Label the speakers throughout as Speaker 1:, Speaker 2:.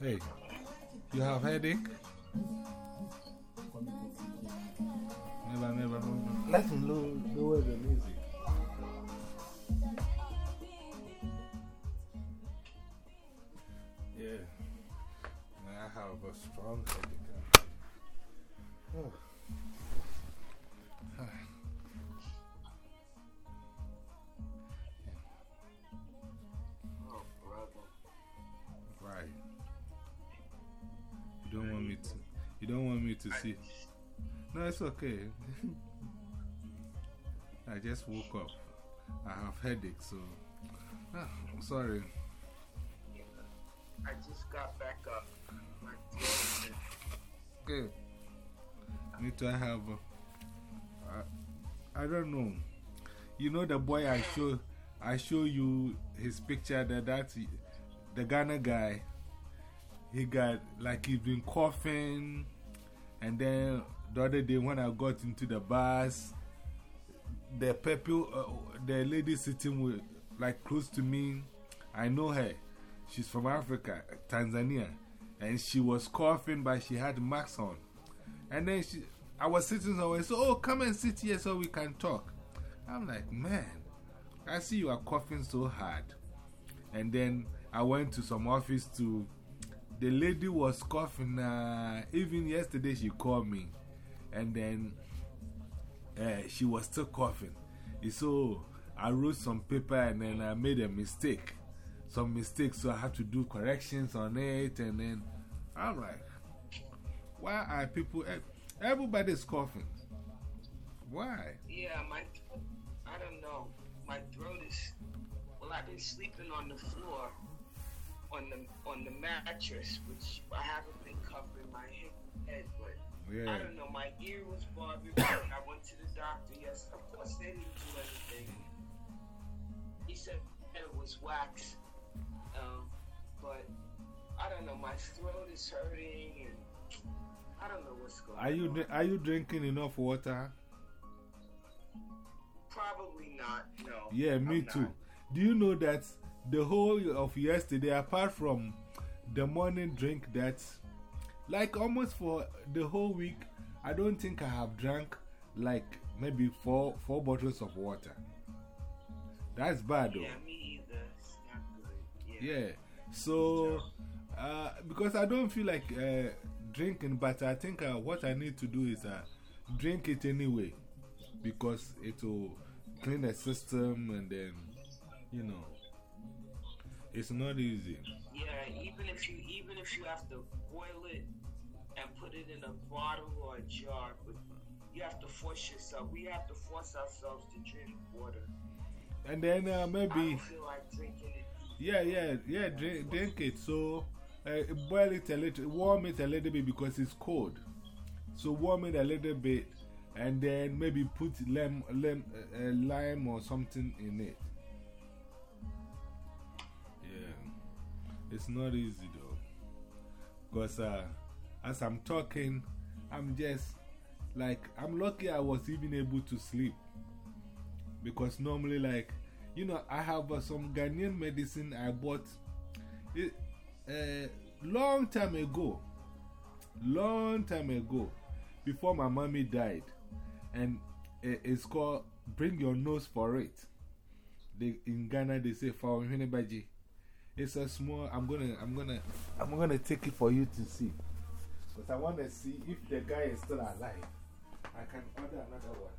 Speaker 1: Hey, you have headache? Never, never, never. Let low, lower the music. See. No, it's okay. I just woke up. I have headache, so. Ah, I'm sorry.
Speaker 2: I just got back up.
Speaker 1: Good. Me too. I have. Uh, I, I don't know. You know the boy I show, I show you his picture that that's the Ghana guy. He got like he's been coughing, and then the other day when I got into the bus, the people, uh, the lady sitting with like close to me, I know her. She's from Africa, Tanzania, and she was coughing, but she had mask on. And then she, I was sitting somewhere, so, oh, come and sit here so we can talk. I'm like, man, I see you are coughing so hard. And then I went to some office to, the lady was coughing. Uh, even yesterday, she called me. And then uh, she was still coughing. So I wrote some paper and then I made a mistake. Some mistakes, so I had to do corrections on it. And then I'm like, why are people, everybody's coughing? Why?
Speaker 2: Yeah, my, I don't know. My throat is, well, I've been sleeping on the floor, on the, on the mattress, which I haven't been covering my head, but
Speaker 1: Yeah.
Speaker 2: I don't know. My ear was bothering me, I went to the doctor. Yes, of course they didn't do anything. He said it was wax, um, but I don't know. My throat is hurting, and I don't know what's going
Speaker 1: Are you,
Speaker 2: on.
Speaker 1: are you drinking enough water?
Speaker 2: Probably not. No.
Speaker 1: Yeah, me
Speaker 2: I'm
Speaker 1: too.
Speaker 2: not.
Speaker 1: Do you know that the whole of yesterday, apart from the morning drink, that like almost for the whole week, I don't think I have drank like maybe four, four bottles of water. That's bad though.
Speaker 2: Yeah, me either. It's not good. Yeah.
Speaker 1: Yeah. So, uh, because I don't feel like uh, drinking, but I think uh, what I need to do is uh, drink it anyway because it will clean the system and then, you know, it's not easy.
Speaker 2: Yeah, even if you even if you have to boil it and put it in a bottle or a jar, but you have to force yourself. We have to force ourselves to drink water.
Speaker 1: And then uh, maybe,
Speaker 2: like drinking it.
Speaker 1: yeah, yeah, yeah, drink, drink it. So, uh, boil it a little, warm it a little bit because it's cold. So, warm it a little bit and then maybe put lime, lime, uh, uh, lime or something in it. It's not easy though. Because uh, as I'm talking, I'm just like, I'm lucky I was even able to sleep. Because normally, like, you know, I have uh, some Ghanaian medicine I bought a uh, long time ago. Long time ago, before my mommy died. And it, it's called Bring Your Nose for It. They, in Ghana, they say, for baji. It's a small, I'm gonna, I'm gonna, I'm gonna take it for you to see. Because I want to see if the guy is still alive. I can order another one.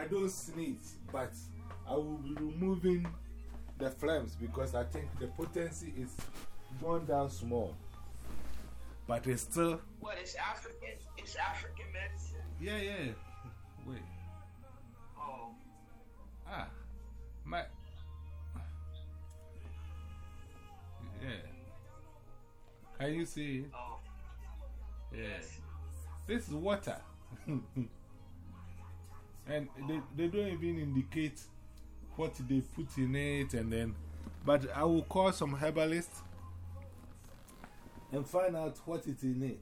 Speaker 1: I don't sneeze, but I will be removing the flames because I think the potency is gone down small. But it's still.
Speaker 2: What is African? It's African medicine.
Speaker 1: Yeah, yeah. Wait.
Speaker 2: Oh.
Speaker 1: Ah. My. Yeah. Can you see?
Speaker 2: Oh.
Speaker 1: Yeah.
Speaker 2: Yes.
Speaker 1: This is water. and they, they don't even indicate what they put in it and then. But I will call some herbalists and find out what is in it.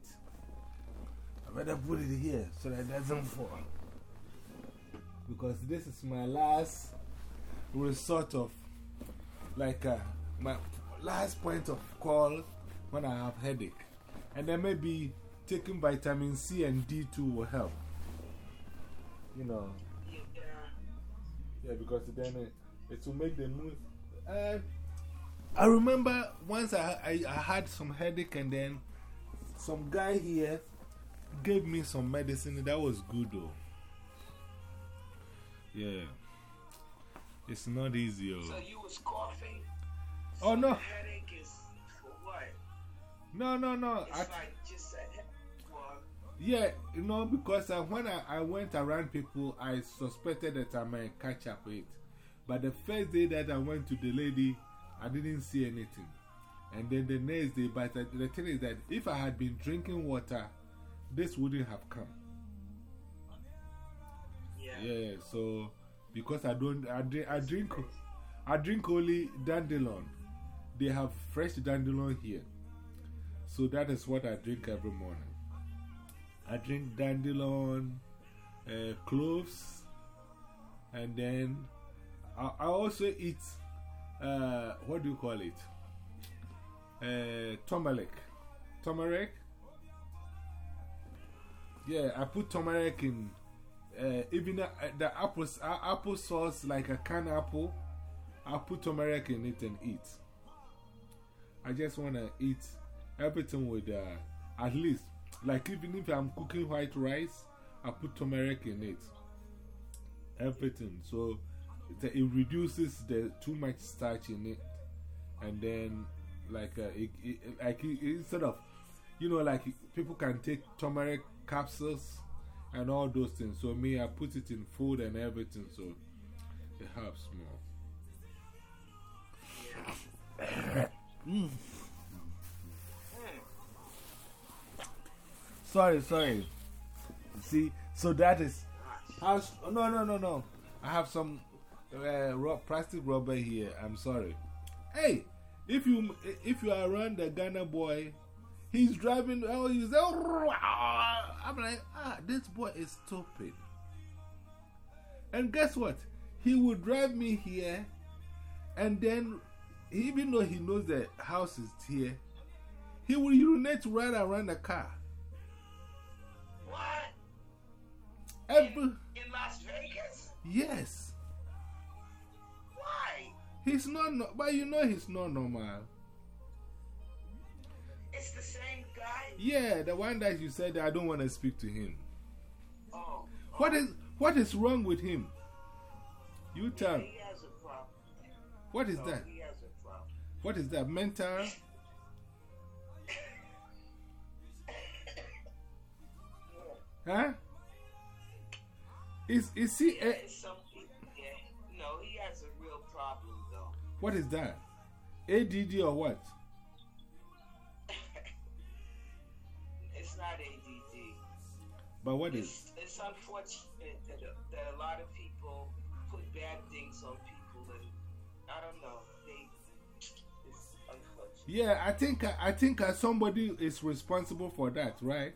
Speaker 1: I better put it here so that it doesn't fall. Because this is my last resort of, like, uh, my last point of call when I have headache. And then maybe taking vitamin C and D2 will help. You know,
Speaker 2: Yeah.
Speaker 1: because then it, it will make the mood. Uh, I remember once I, I, I had some headache and then some guy here gave me some medicine that was good though. Yeah. It's not easy. Oh,
Speaker 2: So you was coughing?
Speaker 1: Oh, no.
Speaker 2: headache is for what?
Speaker 1: no, no, no.
Speaker 2: It's
Speaker 1: I,
Speaker 2: like
Speaker 1: yeah, you know, because uh, when I, I went around people, I suspected that I might catch up with. it. But the first day that I went to the lady, I didn't see anything. And then the next day, but the, the thing is that if I had been drinking water, this wouldn't have come.
Speaker 2: yeah.
Speaker 1: Yeah, so because I don't, I drink, I drink, I drink only dandelion. They have fresh dandelion here. So that is what I drink every morning. I drink dandelion, uh, cloves, and then I, I also eat, uh, what do you call it? Uh, turmeric. Turmeric? Yeah, I put turmeric in uh, even the, the apple, sauce, like a canned apple, I put turmeric in it and eat. I just want to eat everything with at least, like even if I'm cooking white rice, I put turmeric in it. Everything. So it, it reduces the too much starch in it. And then, like, uh, it, it, like instead of, you know, like people can take turmeric capsules and all those things. So, me, I put it in food and everything, so it helps more. Sorry, sorry. See, so that is. How, no, no, no, no. I have some uh, ro plastic rubber here. I'm sorry. Hey, if you, if you are around the Ghana boy, he's driving. Oh, he's. I'm like, ah, this boy is stupid. And guess what? He will drive me here, and then, even though he knows the house is here, he will urinate right around the car.
Speaker 2: What?
Speaker 1: Every,
Speaker 2: In Las Vegas?
Speaker 1: yes.
Speaker 2: Why?
Speaker 1: He's not, no, but you know he's not normal.
Speaker 2: It's the same guy?
Speaker 1: Yeah, the one that you said I don't want to speak to him.
Speaker 2: Oh, oh.
Speaker 1: What is, what is wrong with him? You tell me.
Speaker 2: He has a problem.
Speaker 1: What is
Speaker 2: No,
Speaker 1: that?
Speaker 2: He has a problem.
Speaker 1: What is that? Mental? Huh? Is, is he,
Speaker 2: it's yeah. No, he has a real problem, though.
Speaker 1: what is that? ADD or what?
Speaker 2: It's not ADD.
Speaker 1: But what is?
Speaker 2: It's, it's unfortunate that, that a lot of people put bad things on people, and I don't know. They, it's unfortunate.
Speaker 1: Yeah, I think, I think uh, somebody is responsible for that, right?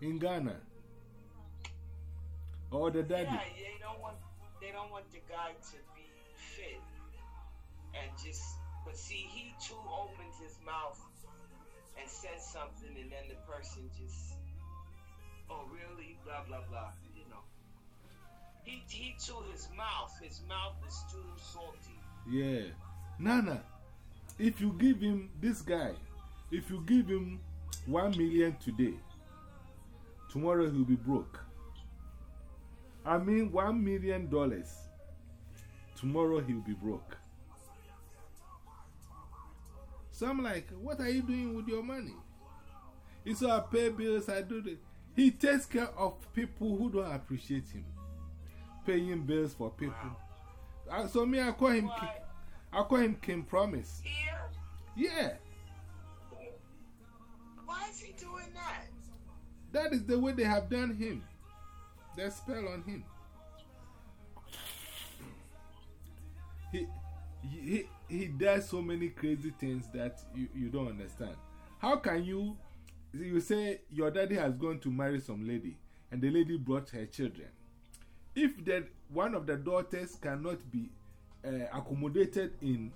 Speaker 1: In Ghana. Or the daddy.
Speaker 2: Yeah, they don't want they don't want the guy to be fit and just. But see, he too opens his mouth and says something, and then the person just, oh really, blah blah blah. You know, he he too his mouth. His mouth is too salty.
Speaker 1: Yeah. Nana, if you give him this guy, if you give him one million today, tomorrow he'll be broke. I mean, one million dollars, tomorrow he'll be broke. So I'm like, what are you doing with your money? He said, I pay bills, I do this. He takes care of people who don't appreciate him, paying bills for people. Uh, so, me, I call him, I call him King Promise.
Speaker 2: Here?
Speaker 1: Yeah.
Speaker 2: Why is he doing that?
Speaker 1: That is the way they have done him. They spell on him. He, he, he does so many crazy things that you, you don't understand. How can you, you say your daddy has gone to marry some lady and the lady brought her children. If that one of the daughters cannot be uh, accommodated in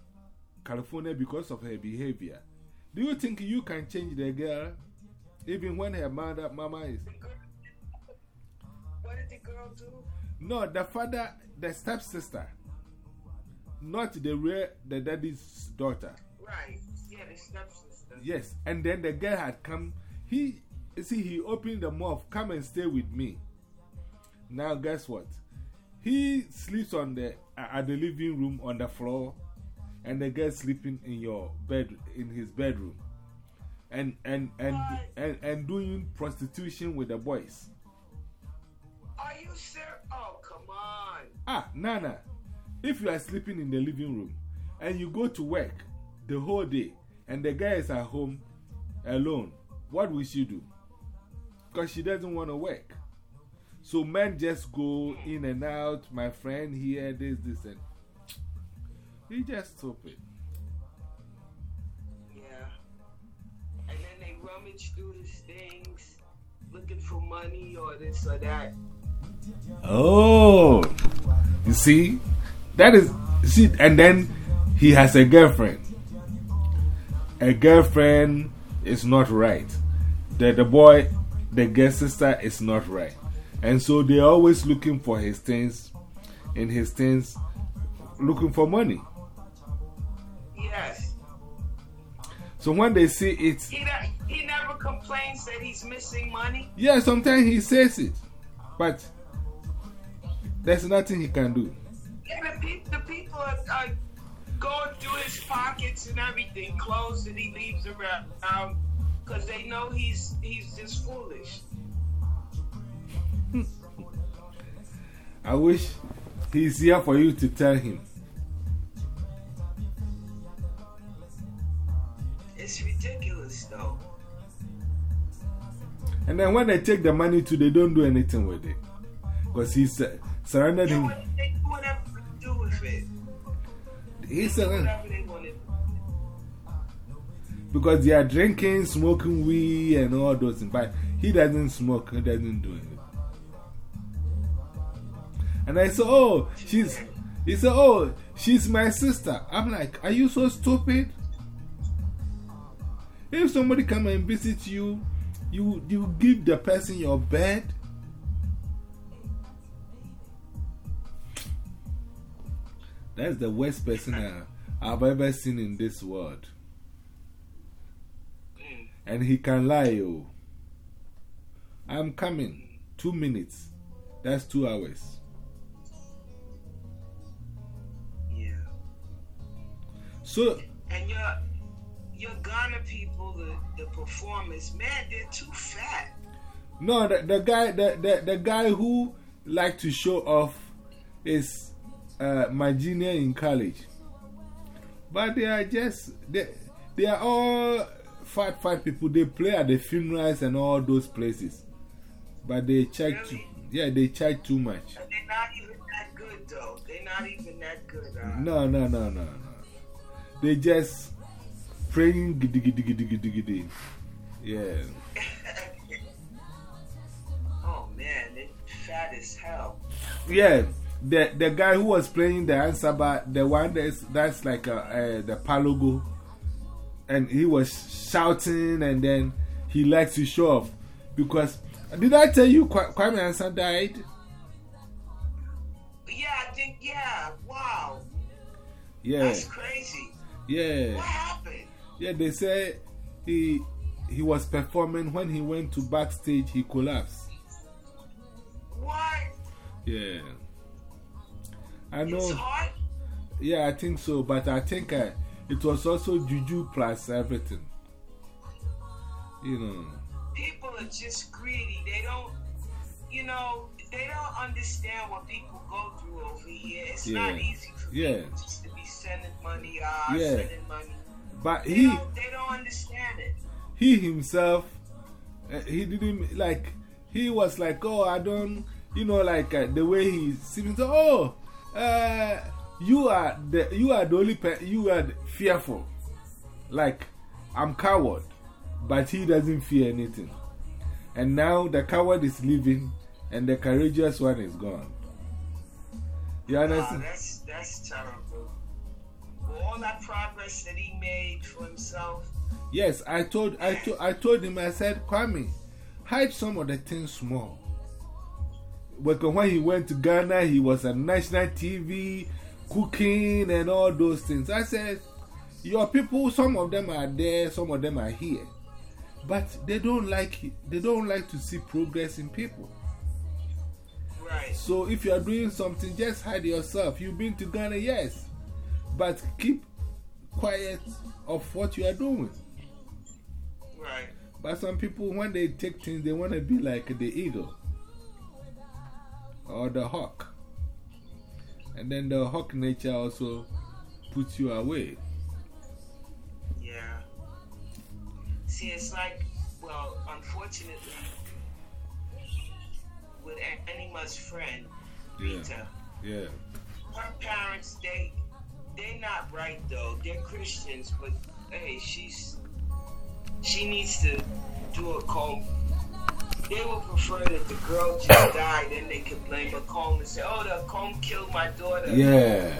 Speaker 1: California because of her behavior, do you think you can change the girl even when her mother, mama is?
Speaker 2: What did the girl?
Speaker 1: No, the father, the stepsister, not the real, the daddy's daughter.
Speaker 2: Right. Yeah, the stepsister.
Speaker 1: Yes, and then the girl had come. He, see, he opened the mouth, come and stay with me. Now, guess what? He sleeps on the, uh, at the living room on the floor, and the girl sleeping in your bed, in his bedroom. And, and, and, and, and doing prostitution with the boys.
Speaker 2: Are you serious? Oh, come on.
Speaker 1: Ah, Nana, if you are sleeping in the living room and you go to work the whole day and the guy is at home alone, what will she do? Because she doesn't want to work. So men just go in and out, my friend here, this, this, and he just stupid.
Speaker 2: Yeah. And then they rummage through his things, looking for money or this or that.
Speaker 1: Oh, you see, that is, see, and then he has a girlfriend. A girlfriend is not right. The, the boy, the girl sister is not right. And so they're always looking for his things, in his things, looking for money.
Speaker 2: Yes.
Speaker 1: So when they see it,
Speaker 2: He, he never complains that he's missing money.
Speaker 1: yeah, sometimes he says it, but there's nothing he can do.
Speaker 2: Yeah, the, pe- the people are, are going through his pockets and everything, clothes that he leaves around, because they know he's he's just foolish.
Speaker 1: I wish he's here for you to tell him.
Speaker 2: It's ridiculous, though.
Speaker 1: And then when they take the money too, they don't do anything with it. Because he's uh, surrounded
Speaker 2: Yeah,
Speaker 1: him.
Speaker 2: what- they do whatever they do with it.
Speaker 1: He's
Speaker 2: Do they want
Speaker 1: Because they are drinking, smoking weed, and all those things. But he doesn't smoke, he doesn't do it. And I said, Oh, she's. He said, Oh, she's my sister. I'm like, Are you so stupid? If somebody come and visit you, you, you give the person your bed. That's the worst person I, I've ever seen in this world. And he can lie, oh. I'm coming. Two minutes. That's two hours.
Speaker 2: Yeah.
Speaker 1: So,
Speaker 2: And your your Ghana people, the, the performers, man, they're too fat.
Speaker 1: no, the, the guy the, the, the guy who like to show off is uh, my junior in college. But they are just, they, they are all fat, fat people. They play at the funerals and all those places. But they charge,
Speaker 2: Really?
Speaker 1: yeah, they charge too much.
Speaker 2: They're not even that good, though. They're not even that good. Uh,
Speaker 1: No, no, no, no, no. They just praying giddy, giddy, giddy, giddy, giddy. Yeah.
Speaker 2: oh, man, they're fat as hell.
Speaker 1: Yeah. The, the guy who was playing the answer, but the one that's, that's like a, uh, the palogo, and he was shouting, and then he likes to show off. Because, did I tell you Kwa- Kwame Ansa died?
Speaker 2: Yeah, I think, yeah, wow.
Speaker 1: Yeah.
Speaker 2: That's crazy.
Speaker 1: Yeah.
Speaker 2: What happened?
Speaker 1: Yeah, they say he he was performing. When he went to backstage, he collapsed.
Speaker 2: What?
Speaker 1: Yeah. I know.
Speaker 2: It's hard?
Speaker 1: Yeah, I think so. But I think uh, it was also juju plus everything. You know.
Speaker 2: People are just greedy. They don't, you know, they don't understand what people go through over here. It's not
Speaker 1: Yeah.
Speaker 2: easy for
Speaker 1: Yeah.
Speaker 2: people just to be sending money, uh,
Speaker 1: Yeah.
Speaker 2: sending money.
Speaker 1: But
Speaker 2: They,
Speaker 1: he,
Speaker 2: don't, they don't understand it.
Speaker 1: he himself, uh, he didn't like, he was like, oh, I don't, you know, like uh, the way he seems, oh, uh, you are the, you are the only, pe you are fearful. Like, I'm coward, but he doesn't fear anything. And now the coward is leaving and the courageous one is gone. You
Speaker 2: Wow,
Speaker 1: understand?
Speaker 2: that's, that's terrible. All that progress that he made for himself,
Speaker 1: Yes, I told, I, to, I told him, I said, Kwame, hide some of the things small. Because when he went to Ghana, he was on national TV, cooking and all those things. I said, Your people, some of them are there, some of them are here. But they don't like, they don't like to see progress in people.
Speaker 2: right.
Speaker 1: So if you are doing something, just hide yourself. You've been to Ghana, yes. But keep quiet of what you are doing.
Speaker 2: Right.
Speaker 1: But some people, when they take things, they want to be like the eagle or the hawk. And then the hawk nature also puts you away.
Speaker 2: Yeah. See, it's like, well, unfortunately, with Anima's friend,
Speaker 1: Yeah.
Speaker 2: Rita,
Speaker 1: Yeah.
Speaker 2: her parents, they, they're not right though. They're Christians, but hey, she's, she needs to do a comb. They would prefer that the girl just die, then they could blame the comb and say, oh, the comb killed my daughter.
Speaker 1: Yeah.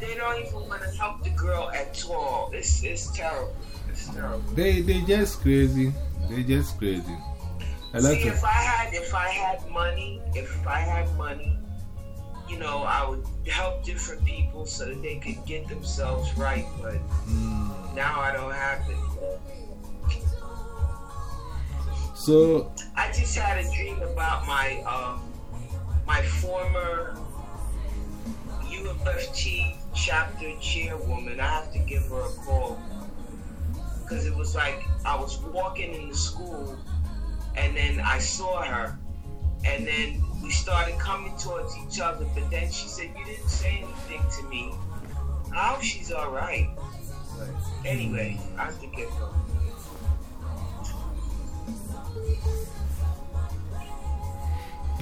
Speaker 2: They don't even want to help the girl at all. It's, it's terrible. It's terrible.
Speaker 1: They, they just crazy. They just crazy. A lot
Speaker 2: See, if I had, if I had money, if I had money, you know, I would help different people so that they could get themselves right. But
Speaker 1: Mm.
Speaker 2: now I don't have it.
Speaker 1: So,
Speaker 2: I just had a dream about my, um, my former UFT chapter chairwoman. I have to give her a call because it was like I was walking in the school, and then I saw her, and then we started coming towards each other. But then she said, "You didn't say anything to me." Hope she's all right. Anyway, I have to give her.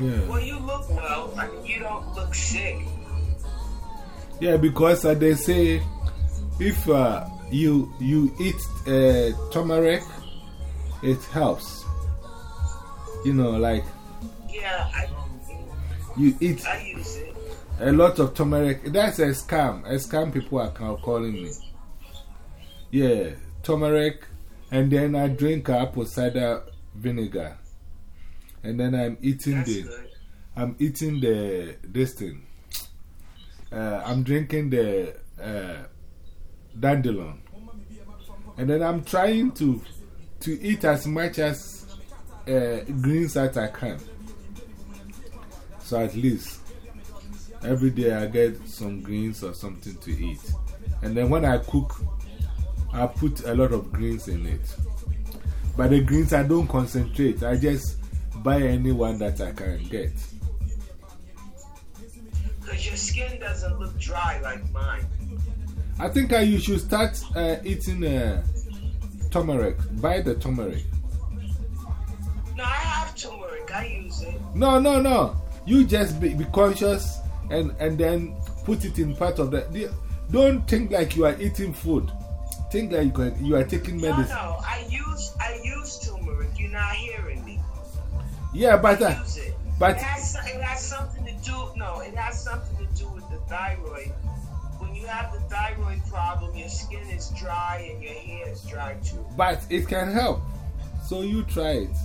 Speaker 1: yeah.
Speaker 2: Well, you look well. I mean, you don't look sick.
Speaker 1: Yeah, because uh, they say if uh, you, you eat uh, turmeric, it helps. You know, like
Speaker 2: Yeah, I,
Speaker 1: you eat
Speaker 2: I use it.
Speaker 1: a lot of turmeric. That's a scam. A scam people are calling me. Yeah, turmeric. And then I drink apple cider vinegar. And then I'm eating
Speaker 2: That's
Speaker 1: the,
Speaker 2: good.
Speaker 1: I'm eating the, this thing. Uh, I'm drinking the uh, dandelion. And then I'm trying to, to eat as much as uh, greens as I can. So at least every day I get some greens or something to eat. And then when I cook, I put a lot of greens in it. But the greens, I don't concentrate. I just buy any one that I can get.
Speaker 2: Because your skin doesn't look dry like mine.
Speaker 1: I think you should start uh, eating uh, turmeric. Buy the turmeric.
Speaker 2: No, I have turmeric. I use it.
Speaker 1: No, no, no. You just be, be conscious and, and then put it in part of the. Don't think like you are eating food. Think like you are, you are taking medicine.
Speaker 2: no. no. I use I use turmeric. You're not hearing me.
Speaker 1: Yeah, but, uh,
Speaker 2: I use it.
Speaker 1: but
Speaker 2: It has, it has something to do. No, it has something to do with the thyroid. When you have the thyroid problem, your skin is dry and your hair is dry too.
Speaker 1: But it can help. So you try it.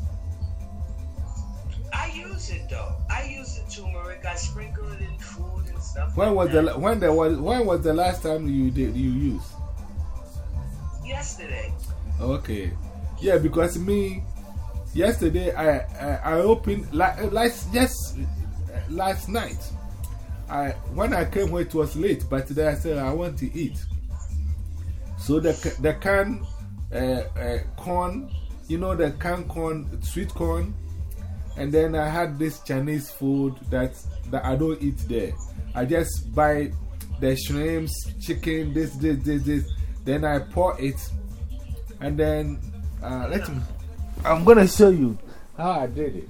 Speaker 2: I use it though. I use the turmeric. I sprinkle it in food and stuff.
Speaker 1: When
Speaker 2: like
Speaker 1: was the
Speaker 2: that.
Speaker 1: la- when there was when was the last time you did you used?
Speaker 2: Yesterday.
Speaker 1: Okay. Yeah, because me, yesterday I, I, I opened, like, last, yes, last night. I, when I came home, it was late, but then I said I want to eat. So the, the can uh, uh, corn, you know, the can corn, sweet corn, and then I had this Chinese food that, that I don't eat there. I just buy the shrimps, chicken, this, this, this, this. Then I pour it. And then uh, let me. I'm going to show you how I did it.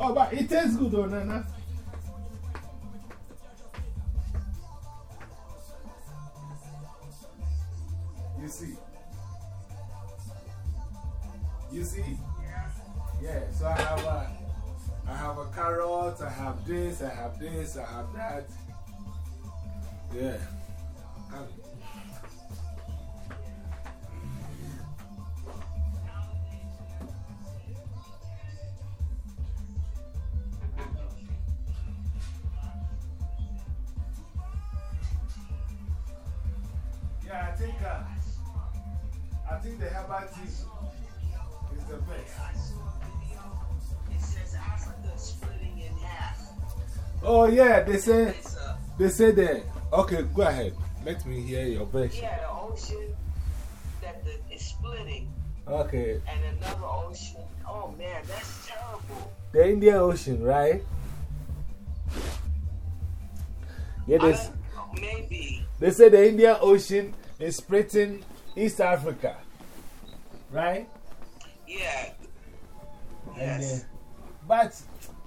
Speaker 1: Oh, but it tastes good, though, Nana. You see? You see? Yeah, so I have a, I have a carrot, I have this, I have this, I have that. Yeah. Um, yeah, I think, uh, I think the herbal tea is the best. Oh, yeah, they say, they say that. Okay, go ahead. Let me hear your version.
Speaker 2: yeah, the ocean that the, is splitting,
Speaker 1: Okay,
Speaker 2: and another ocean. Oh man, that's terrible.
Speaker 1: the Indian Ocean, right? Yeah, they,
Speaker 2: maybe.
Speaker 1: they say the Indian Ocean is splitting East Africa, right?
Speaker 2: Yeah.
Speaker 1: And,
Speaker 2: Yes.
Speaker 1: uh, but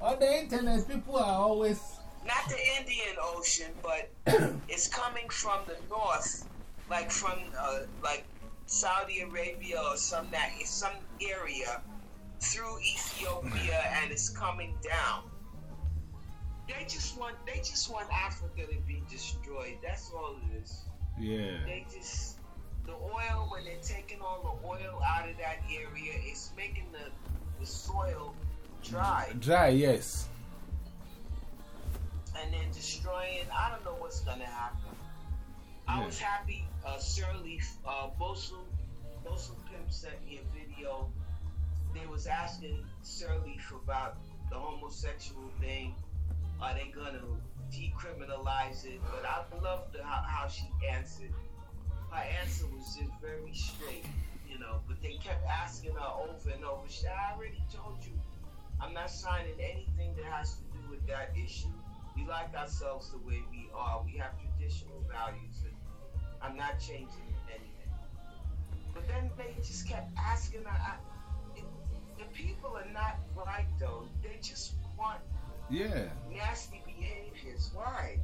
Speaker 1: on the internet, people are always.
Speaker 2: Not the Indian Ocean, but it's coming from the north, like from uh, like Saudi Arabia or some that some area through Ethiopia, and it's coming down. They just want they just want Africa to be destroyed. That's all it is.
Speaker 1: Yeah.
Speaker 2: They just the oil when they're taking all the oil out of that area, it's making the the soil dry.
Speaker 1: Dry, yes.
Speaker 2: and then destroying. I don't know what's gonna happen. I was happy. Uh, Sirleaf, uh, Bosu, Bosu Pimp sent me a video. They was asking Sirleaf about the homosexual thing. Are they gonna decriminalize it? But I loved the, how, how she answered. Her answer was just very straight, you know. But they kept asking her over and over. She said, "I already told you, I'm not signing anything that has to do with that issue." we like ourselves the way we are. We have traditional values, and I'm not changing anything. But then they just kept asking. I, I, it, the people are not right though. They just want
Speaker 1: Yeah.
Speaker 2: nasty behaviors. Why?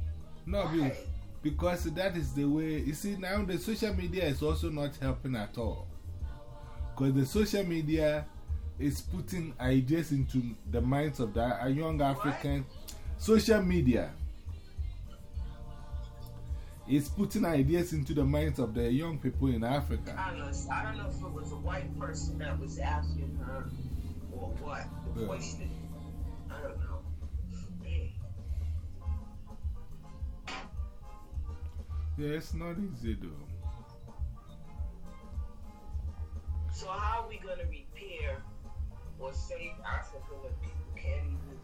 Speaker 1: No,
Speaker 2: Why?
Speaker 1: because that is the way. You see, now the social media is also not helping at all. Because the social media is putting ideas into the minds of the a young African. Social media is putting ideas into the minds of the young people in Africa.
Speaker 2: I don't know. I don't know if it was a white person that was asking her or what. The
Speaker 1: Yeah.
Speaker 2: question. I don't know. Hey.
Speaker 1: Yeah, it's not easy though.
Speaker 2: So how are we gonna repair or save Africa when people can't even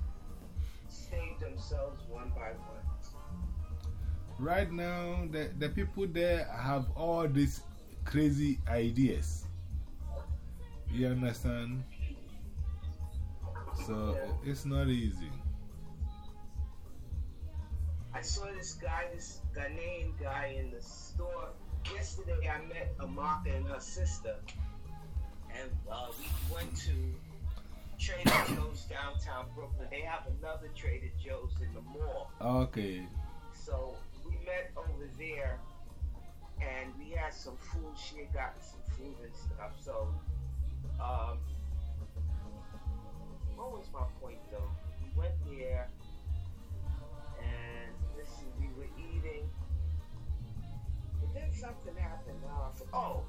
Speaker 2: save themselves one by one?
Speaker 1: Right now, the, the people there have all these crazy ideas. You understand? So it's not easy.
Speaker 2: I saw this guy, this Ghanaian guy in the store. Yesterday I met Amaka and her sister. And uh, we went to Trader Joe's downtown Brooklyn. They have another Trader Joe's in the mall.
Speaker 1: Okay.
Speaker 2: So we met over there and we had some food. She had gotten some food and stuff. So, um, what was my point though? We went there and listen, we were eating. But then something happened. Now I for- oh,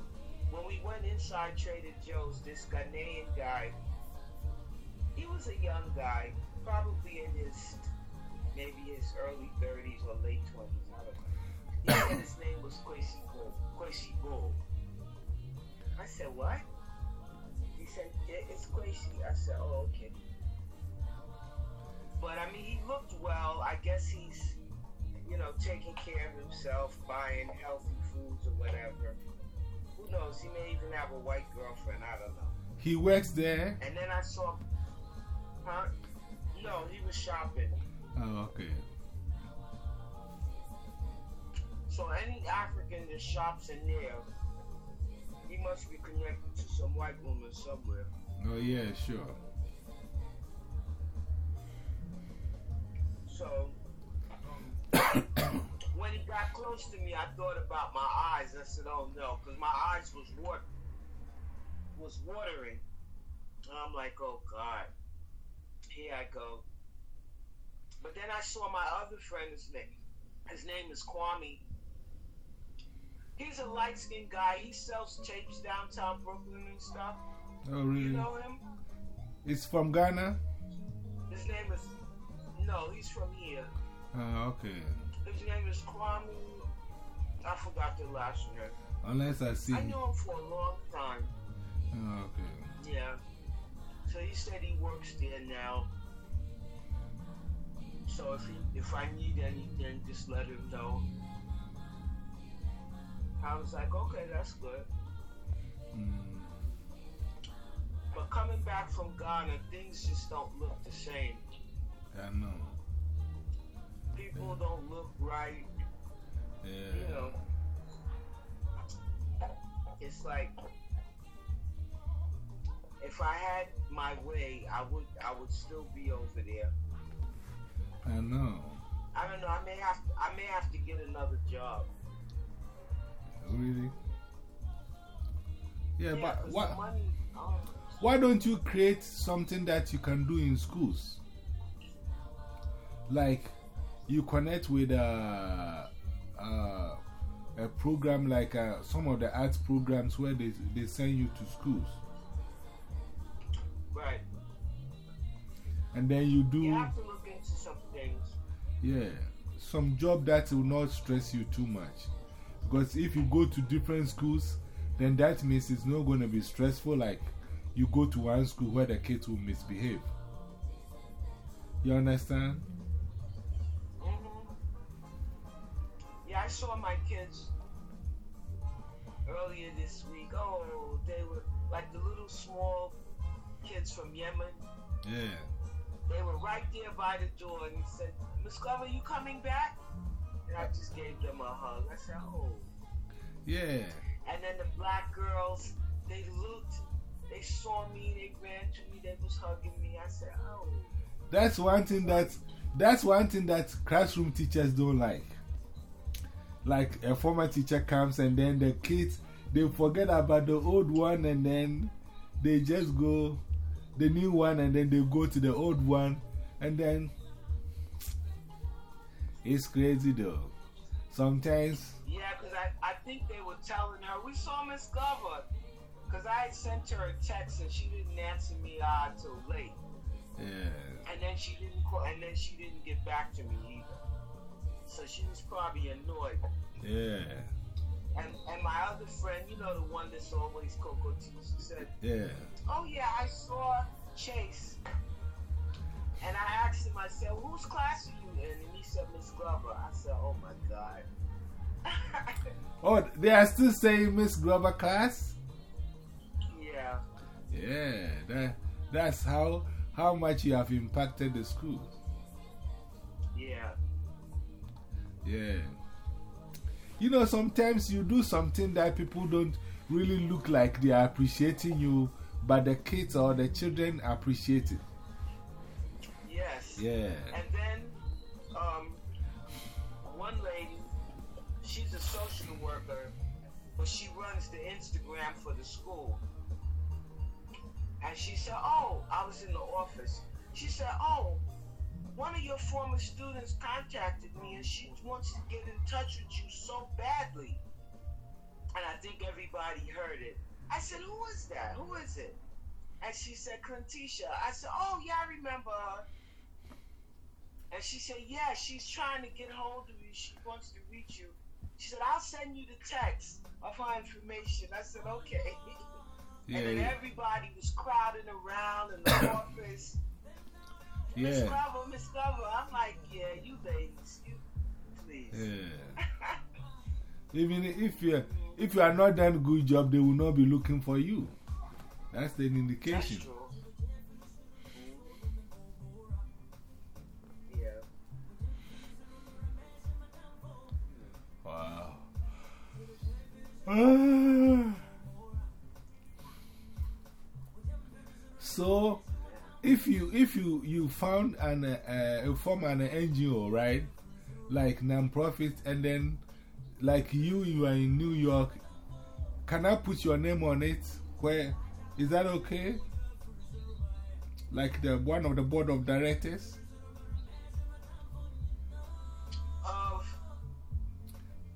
Speaker 2: when we went inside Trader Joe's, this Ghanaian guy, he was a young guy, probably in his maybe his early 30s or late 20s. I don't know. He said his name was Kwesi Bull. Bull. I said, what? He said, "It- it's Gracie. I said, oh, okay. But I mean, he looked well. I guess he's, you know, taking care of himself, buying healthy foods or whatever. Who knows? He may even have a white girlfriend. I don't know.
Speaker 1: He works there?
Speaker 2: And then I saw, huh? No, he was shopping.
Speaker 1: Oh, okay.
Speaker 2: So any African that shops in there, he must be connected to some white woman somewhere.
Speaker 1: Oh, yeah, sure.
Speaker 2: So um, when he got close to me, I thought about my eyes. I said, "Oh no," because my eyes was water was watering. And I'm like, "Oh God, here I go." But then I saw my other friend. His name, his name is Kwame. He's a light skinned guy. He sells tapes downtown Brooklyn and stuff.
Speaker 1: Oh, really?
Speaker 2: You know him?
Speaker 1: It's from Ghana?
Speaker 2: His name is. No, he's from here.
Speaker 1: Oh, okay.
Speaker 2: His name is Kwame. I forgot the last name.
Speaker 1: Unless I see.
Speaker 2: I knew him for a long time.
Speaker 1: Oh, okay.
Speaker 2: Yeah. So he said he works there now. So if he, if I need anything, just let him know. I was like, okay, that's good.
Speaker 1: Mm.
Speaker 2: But coming back from Ghana, things just don't look the same.
Speaker 1: I know.
Speaker 2: People don't look right.
Speaker 1: Yeah.
Speaker 2: You know, it's like if I had my way, I would I would still be over there.
Speaker 1: I know.
Speaker 2: I don't know. I may have to, I may have to get another job.
Speaker 1: Oh, really? Yeah, but
Speaker 2: 'cause
Speaker 1: what,
Speaker 2: the money. Oh,
Speaker 1: why don't you create something that you can do in schools? Like, you connect with a, a, a program like uh some of the arts programs where they, they send you to schools.
Speaker 2: Right.
Speaker 1: And then you do,
Speaker 2: You have to look into some things.
Speaker 1: yeah, some job that will not stress you too much. Because if you go to different schools, then that means it's not going to be stressful like you go to one school where the kids will misbehave. You understand?
Speaker 2: hmm Yeah, I saw my kids earlier this week. Oh, they were like the little small kids from Yemen.
Speaker 1: Yeah.
Speaker 2: They were right there by the door and he said, Miss Glover, you coming back? And I just gave them a hug. I said, oh.
Speaker 1: Yeah.
Speaker 2: And then the black girls, they looked, they saw me, they ran to me, they was hugging me. I said, oh.
Speaker 1: That's one thing that that's one thing that classroom teachers don't like. Like a former teacher comes and then the kids they forget about the old one and then they just go the new one and then they go to the old one and then it's crazy though. Sometimes
Speaker 2: Yeah, because I, I think they were telling her, we saw Miss Glover. Because I sent her a text and she didn't answer me uh, till late.
Speaker 1: yeah.
Speaker 2: And then she didn't call, and then she didn't get back to me either. So she was probably annoyed.
Speaker 1: Yeah.
Speaker 2: And and my other friend, you know the one that's always Coco T, she said,
Speaker 1: Yeah.
Speaker 2: Oh yeah, I saw Chase. And I asked him, I said, whose class are you in? And he said, Miss Glover. I said, oh my God.
Speaker 1: Oh, they are still saying Miss Glover class?
Speaker 2: yeah.
Speaker 1: Yeah, that, that's how, how much you have impacted the school.
Speaker 2: Yeah.
Speaker 1: Yeah. You know, sometimes you do something that people don't really look like they are appreciating you, but the kids or the children appreciate it.
Speaker 2: Yes.
Speaker 1: Yeah.
Speaker 2: And then, um, one lady, she's a social worker, but she runs the Instagram for the school. And she said, Oh, I was in the office. She said, Oh, one of your former students contacted me and she wants to get in touch with you so badly. And I think everybody heard it. I said, Who is that? Who is it? And she said, Clintisha. I said, Oh, yeah, I remember her. And she said, Yeah, she's trying to get hold of you. She wants to reach you. She said, I'll send you the text of her information. I said, Okay.
Speaker 1: Yeah,
Speaker 2: and then
Speaker 1: yeah.
Speaker 2: everybody was crowding around in the office. Miss
Speaker 1: Yeah.
Speaker 2: Glover, Miss Glover. I'm like, yeah, you ladies, you please.
Speaker 1: Yeah. Even if you if you are not done good job, they will not be looking for you. That's the
Speaker 2: That's
Speaker 1: indication.
Speaker 2: true.
Speaker 1: Found an uh, uh, form an NGO, right, like non-profit, and then like you you are in New York, can I put your name on it? Where is that okay? Like the one of the board of directors.
Speaker 2: Of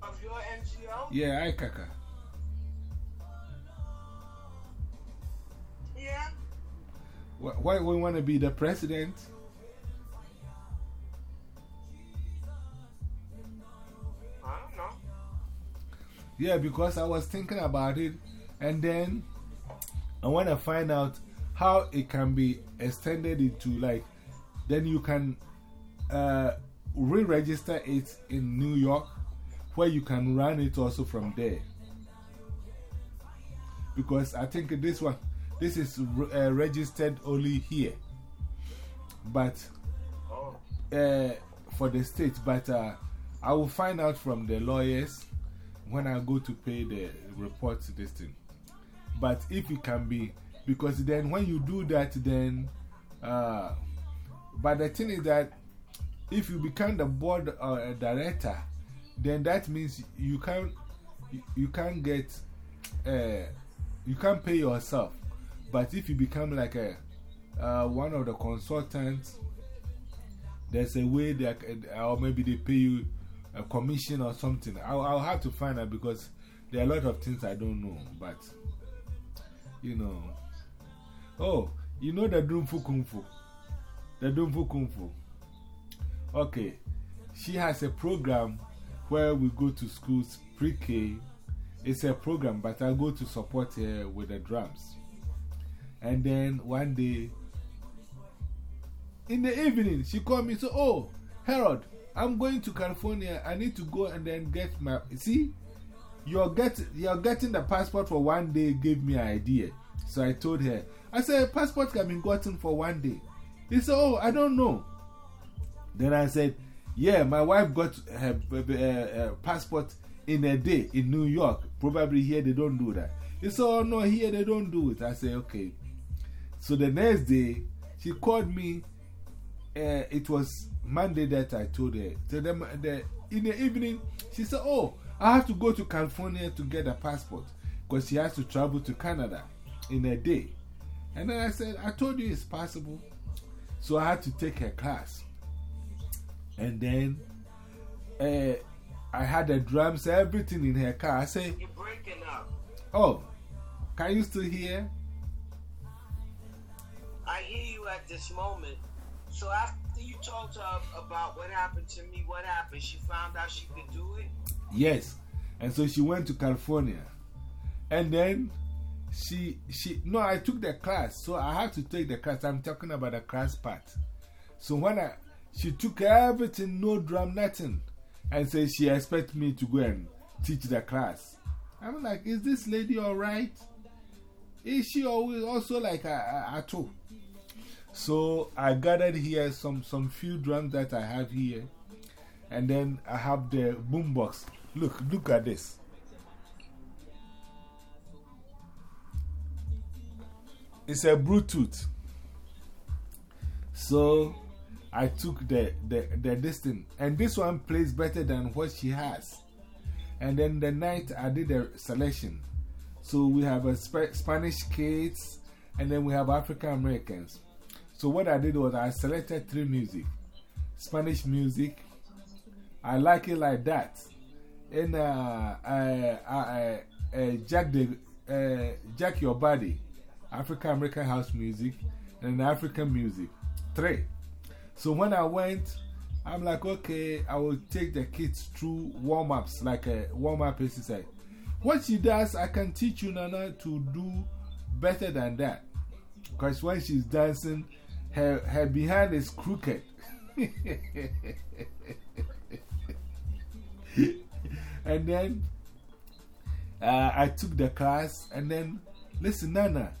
Speaker 2: of your NGO?
Speaker 1: Yeah, I Why we want to be the president?
Speaker 2: I don't know.
Speaker 1: Yeah, because I was thinking about it and then I want to find out how it can be extended into like, then you can uh, re register it in New York where you can run it also from there. Because I think this one, this is uh, registered only here. But
Speaker 2: Oh.
Speaker 1: uh, for the state, but uh, I will find out from the lawyers when I go to pay the report to this thing. But if it can be, because then when you do that, then, uh, but the thing is that if you become the board uh, director, then that means you can't, you, you can't get, uh, you can't pay yourself. But if you become like a, uh, one of the consultants, there's a way that, or maybe they pay you a commission or something. I'll, I'll have to find out because there are a lot of things I don't know. But, you know. Oh, you know the Dumfu Kung Fu? The Dumfu Kung Fu. Okay. She has a program where we go to schools pre K. It's a program, but I go to support her with the drums. And then one day, in the evening, she called me, so, oh, Harold, I'm going to California. I need to go and then get my. See, you're, get, you're getting the passport for one day, gave me an idea. So I told her, I said, passport can be gotten for one day. He said, oh, I don't know. Then I said, yeah, my wife got her uh, uh, passport in a day in New York. Probably here they don't do that. He said, oh, no, here they don't do it. I said, okay. So the next day, she called me. Uh, it was Monday that I told her. So the, the, in the evening, she said, Oh, I have to go to California to get a passport because she has to travel to Canada in a day. And then I said, I told you it's possible. So I had to take her class. And then uh, I had the drums, everything in her car. I said,
Speaker 2: You're breaking up.
Speaker 1: Oh, can you still hear?
Speaker 2: I hear you at this moment. So after you talked to her about what happened to me, what happened? She found out she could do it?
Speaker 1: Yes. And so she went to California. And then she, she, no, I took the class. So I had to take the class. I'm talking about the class part. So when I, she took everything, no drum, nothing. And said she expects me to go and teach the class. I'm like, is this lady alright? Is she always also like a, a, a two? So I gathered here some, some few drums that I have here. And then I have the boombox. Look, look at this. It's a Bluetooth. So I took the, the, the this thing. And this one plays better than what she has. And then the night I did a selection. So we have a Sp Spanish kids and then we have African Americans. So what I did was I selected three music Spanish music. I like it like that. And uh, I, I, I, Jack, the, uh, Jack Your Body, African American house music, and African music. Three. So when I went, I'm like, okay, I will take the kids through warm ups, like a warm up exercise. What she does, I can teach you, Nana, to do better than that. Because when she's dancing, her, her behind is crooked. and then uh, I took the class, and then, listen, Nana,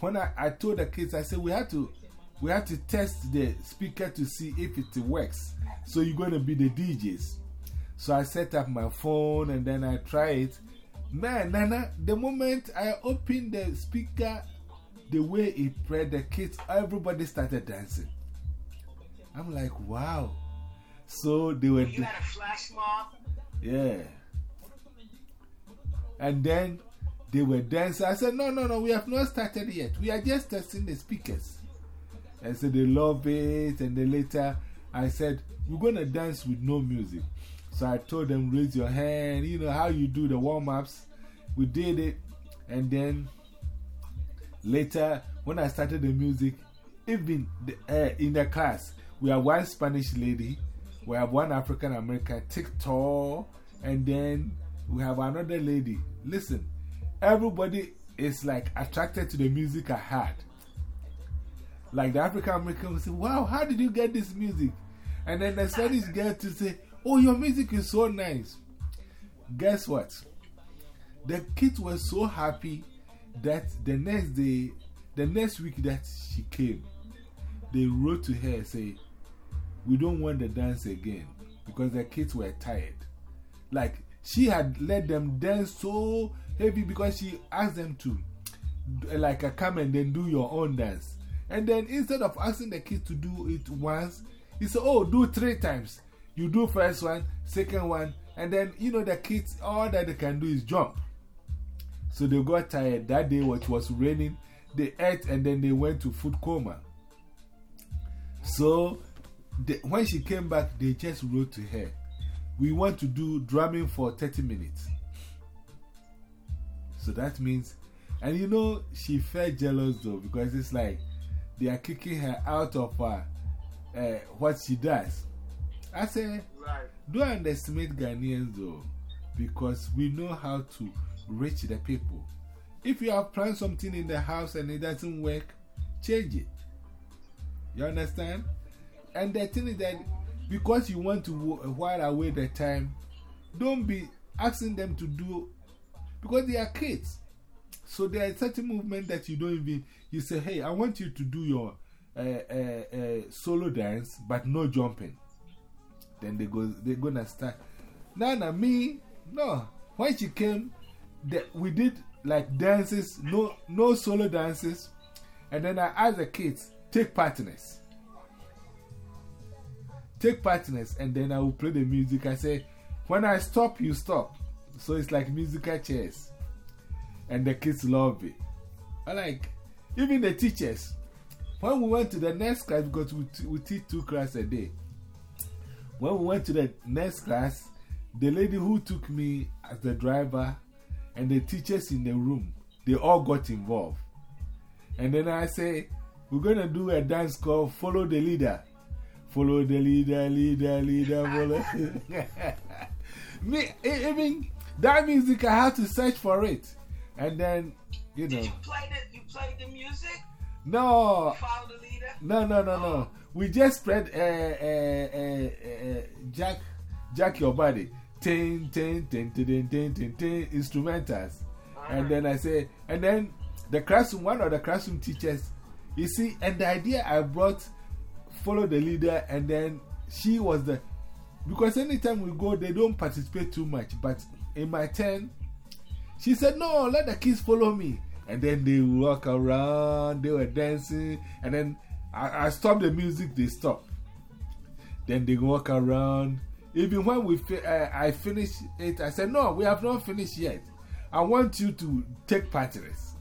Speaker 1: when I, I told the kids, I said, we have to. We have to test the speaker to see if it works. So you're going to be the DJs. So I set up my phone and then I try it. Man, Nana, the moment I opened the speaker, the way he played the kids, everybody started dancing. I'm like, wow. So they were.
Speaker 2: You had a flash mob?
Speaker 1: Yeah. And then they were dancing. I said, no, no, no, we have not started yet. We are just testing the speakers. And so they love it. And then later I said, we're going to dance with no music. So I told them, raise your hand. You know how you do the warm ups. We did it. And then later, when I started the music, even the, uh, in the class, we have one Spanish lady, we have one African American, TikTok, and then we have another lady. Listen, everybody is like attracted to the music I had. Like the African American will say, Wow, how did you get this music? And then the Spanish girl to say, Oh, your music is so nice. Guess what? The kids were so happy that the next day, the next week that she came, they wrote to her say, We don't want the dance again because the kids were tired. Like she had let them dance so heavy because she asked them to, like, uh, come and then do your own dance. And then instead of asking the kids to do it once, he said, Oh, do three times. You do first one, second one, and then, you know, the kids, all that they can do is jump. So they got tired. That day, it was raining, they ate and then they went to food coma. So when she came back, they just wrote to her, We want to do drumming for 30 minutes. So that means, and you know, she felt jealous though, because it's like they are kicking her out of uh, uh, what she does. I say,
Speaker 2: right.
Speaker 1: don't underestimate Ghanaians though, because we know how to reach the people. If you have planned something in the house and it doesn't work, change it. You understand? And the thing is that because you want to while away the time, don't be asking them to do because they are kids. So there is certain movement that you don't even, you say, hey, I want you to do your uh, uh, uh, solo dance, but no jumping. Then they go, they're gonna start. Nana, me, no. When she came, we did like dances, no, no solo dances. And then I asked the kids, take partners. Take partners, and then I will play the music. I say, when I stop, you stop. So it's like musical chairs. And the kids love it. I like, even the teachers. When we went to the next class, because we, we teach two classes a day. When we went to the next class, the lady who took me as the driver and the teachers in the room, they all got involved. And then I say, we're going to do a dance called Follow the Leader. Follow the leader, leader, leader, follow. Me, even that music, I had to search for it. And then, you know.
Speaker 2: Did you play the, you played the music?
Speaker 1: No.
Speaker 2: Follow the leader?
Speaker 1: No, no, no, no. We just spread uh, uh, uh, uh, Jack, Jack Your Body. Tin, tin, tin, tin, tin, tin, tin, tin, instrumentals. And ah. then I say, and then the classroom, one of the classroom teachers, you see, and the idea I brought follow the leader, and then she was the. Because anytime we go, they don't participate too much. But in my turn, she said, No, let the kids follow me. And then they walk around, they were dancing, and then I, I stopped the music, they stopped. Then they walk around. Even when we fi uh, I finished it, I said, No, we have not finished yet. I want you to take part in this.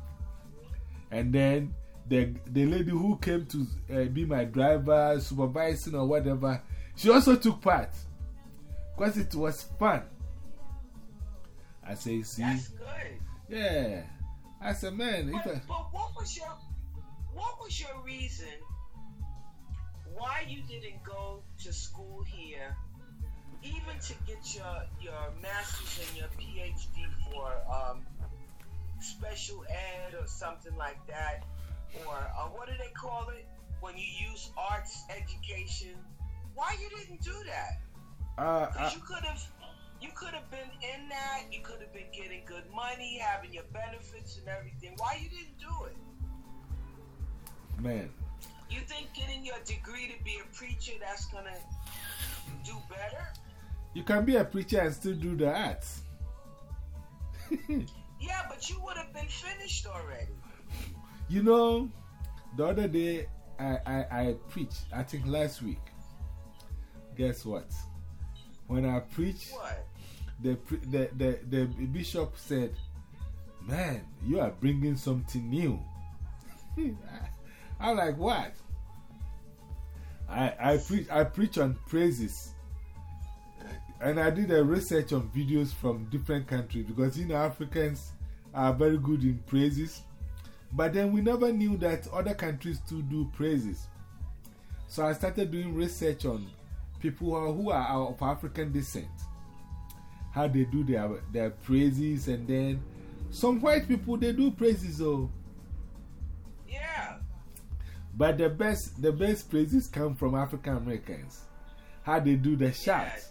Speaker 1: And then the, the lady who came to uh, be my driver, supervising, or whatever, she also took part because it was fun. I say, see,
Speaker 2: That's good.
Speaker 1: yeah. I said, man,
Speaker 2: But,
Speaker 1: I,
Speaker 2: but what was your what was your reason why you didn't go to school here, even to get your your master's and your PhD for um special ed or something like that, or uh, what do they call it when you use arts education? Why you didn't do that?
Speaker 1: Uh,
Speaker 2: Because
Speaker 1: I,
Speaker 2: you could have, you could have been in that. You could have been getting good money, having your benefits and everything. Why you didn't do it?
Speaker 1: man,
Speaker 2: You think getting your degree to be a preacher that's gonna do better?
Speaker 1: You can be a preacher and still do the arts.
Speaker 2: Yeah, but you would have been finished already.
Speaker 1: You know, the other day I, I, I preached, I think last week. Guess what? When I preached,
Speaker 2: What?
Speaker 1: the, the, the, the bishop said, Man, you are bringing something new. I'm like, What? I, I, preach, I preach on praises. And I did a research on videos from different countries because you know Africans are very good in praises. But then we never knew that other countries too do praises. So I started doing research on people who are, who are of African descent how they do their, their praises, and then some white people they do praises, oh.
Speaker 2: Yeah.
Speaker 1: But the best, the best praises come from African Americans. How they do the shouts.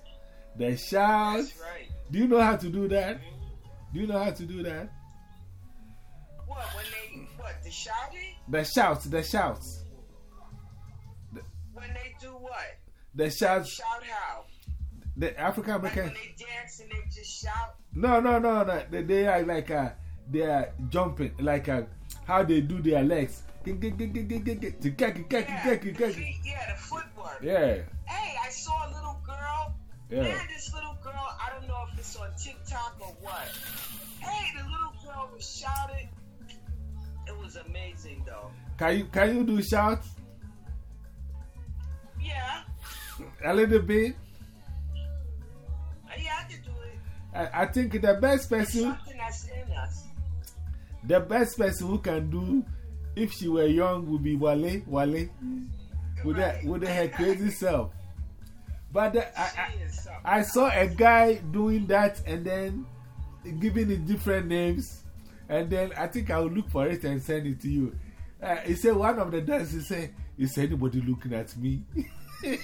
Speaker 1: The shouts.
Speaker 2: Right.
Speaker 1: Do you know how to do that? Do you know how to do that?
Speaker 2: What when they what the shouting?
Speaker 1: The shouts, the shouts.
Speaker 2: When they do what?
Speaker 1: The shouts,
Speaker 2: Shout how?
Speaker 1: the African
Speaker 2: Like when they dance and they just shout.
Speaker 1: No, no, no, no. They, they are like, uh, they are jumping, like uh, how they do their legs.
Speaker 2: Yeah,
Speaker 1: Yeah.
Speaker 2: the feet, yeah, the footwork.
Speaker 1: Yeah.
Speaker 2: Hey, I saw a little girl.
Speaker 1: Yeah.
Speaker 2: Man, this little girl, I don't know if it's on TikTok or what. Hey, the little girl was shouting. It was amazing, though.
Speaker 1: Can you, can you do shouts?
Speaker 2: Yeah,
Speaker 1: A little bit?
Speaker 2: Yeah, I do it.
Speaker 1: I, I think the best person,
Speaker 2: that's in us.
Speaker 1: the best person who can do, if she were young, would be Wale, Wale, with, that,
Speaker 2: Right.
Speaker 1: with her crazy self. But the, I,
Speaker 2: She is something.
Speaker 1: I, I saw a guy doing that and then giving it different names. And then I think I will look for it and send it to you. Uh, he said, one of the dancers said, Is anybody looking at me?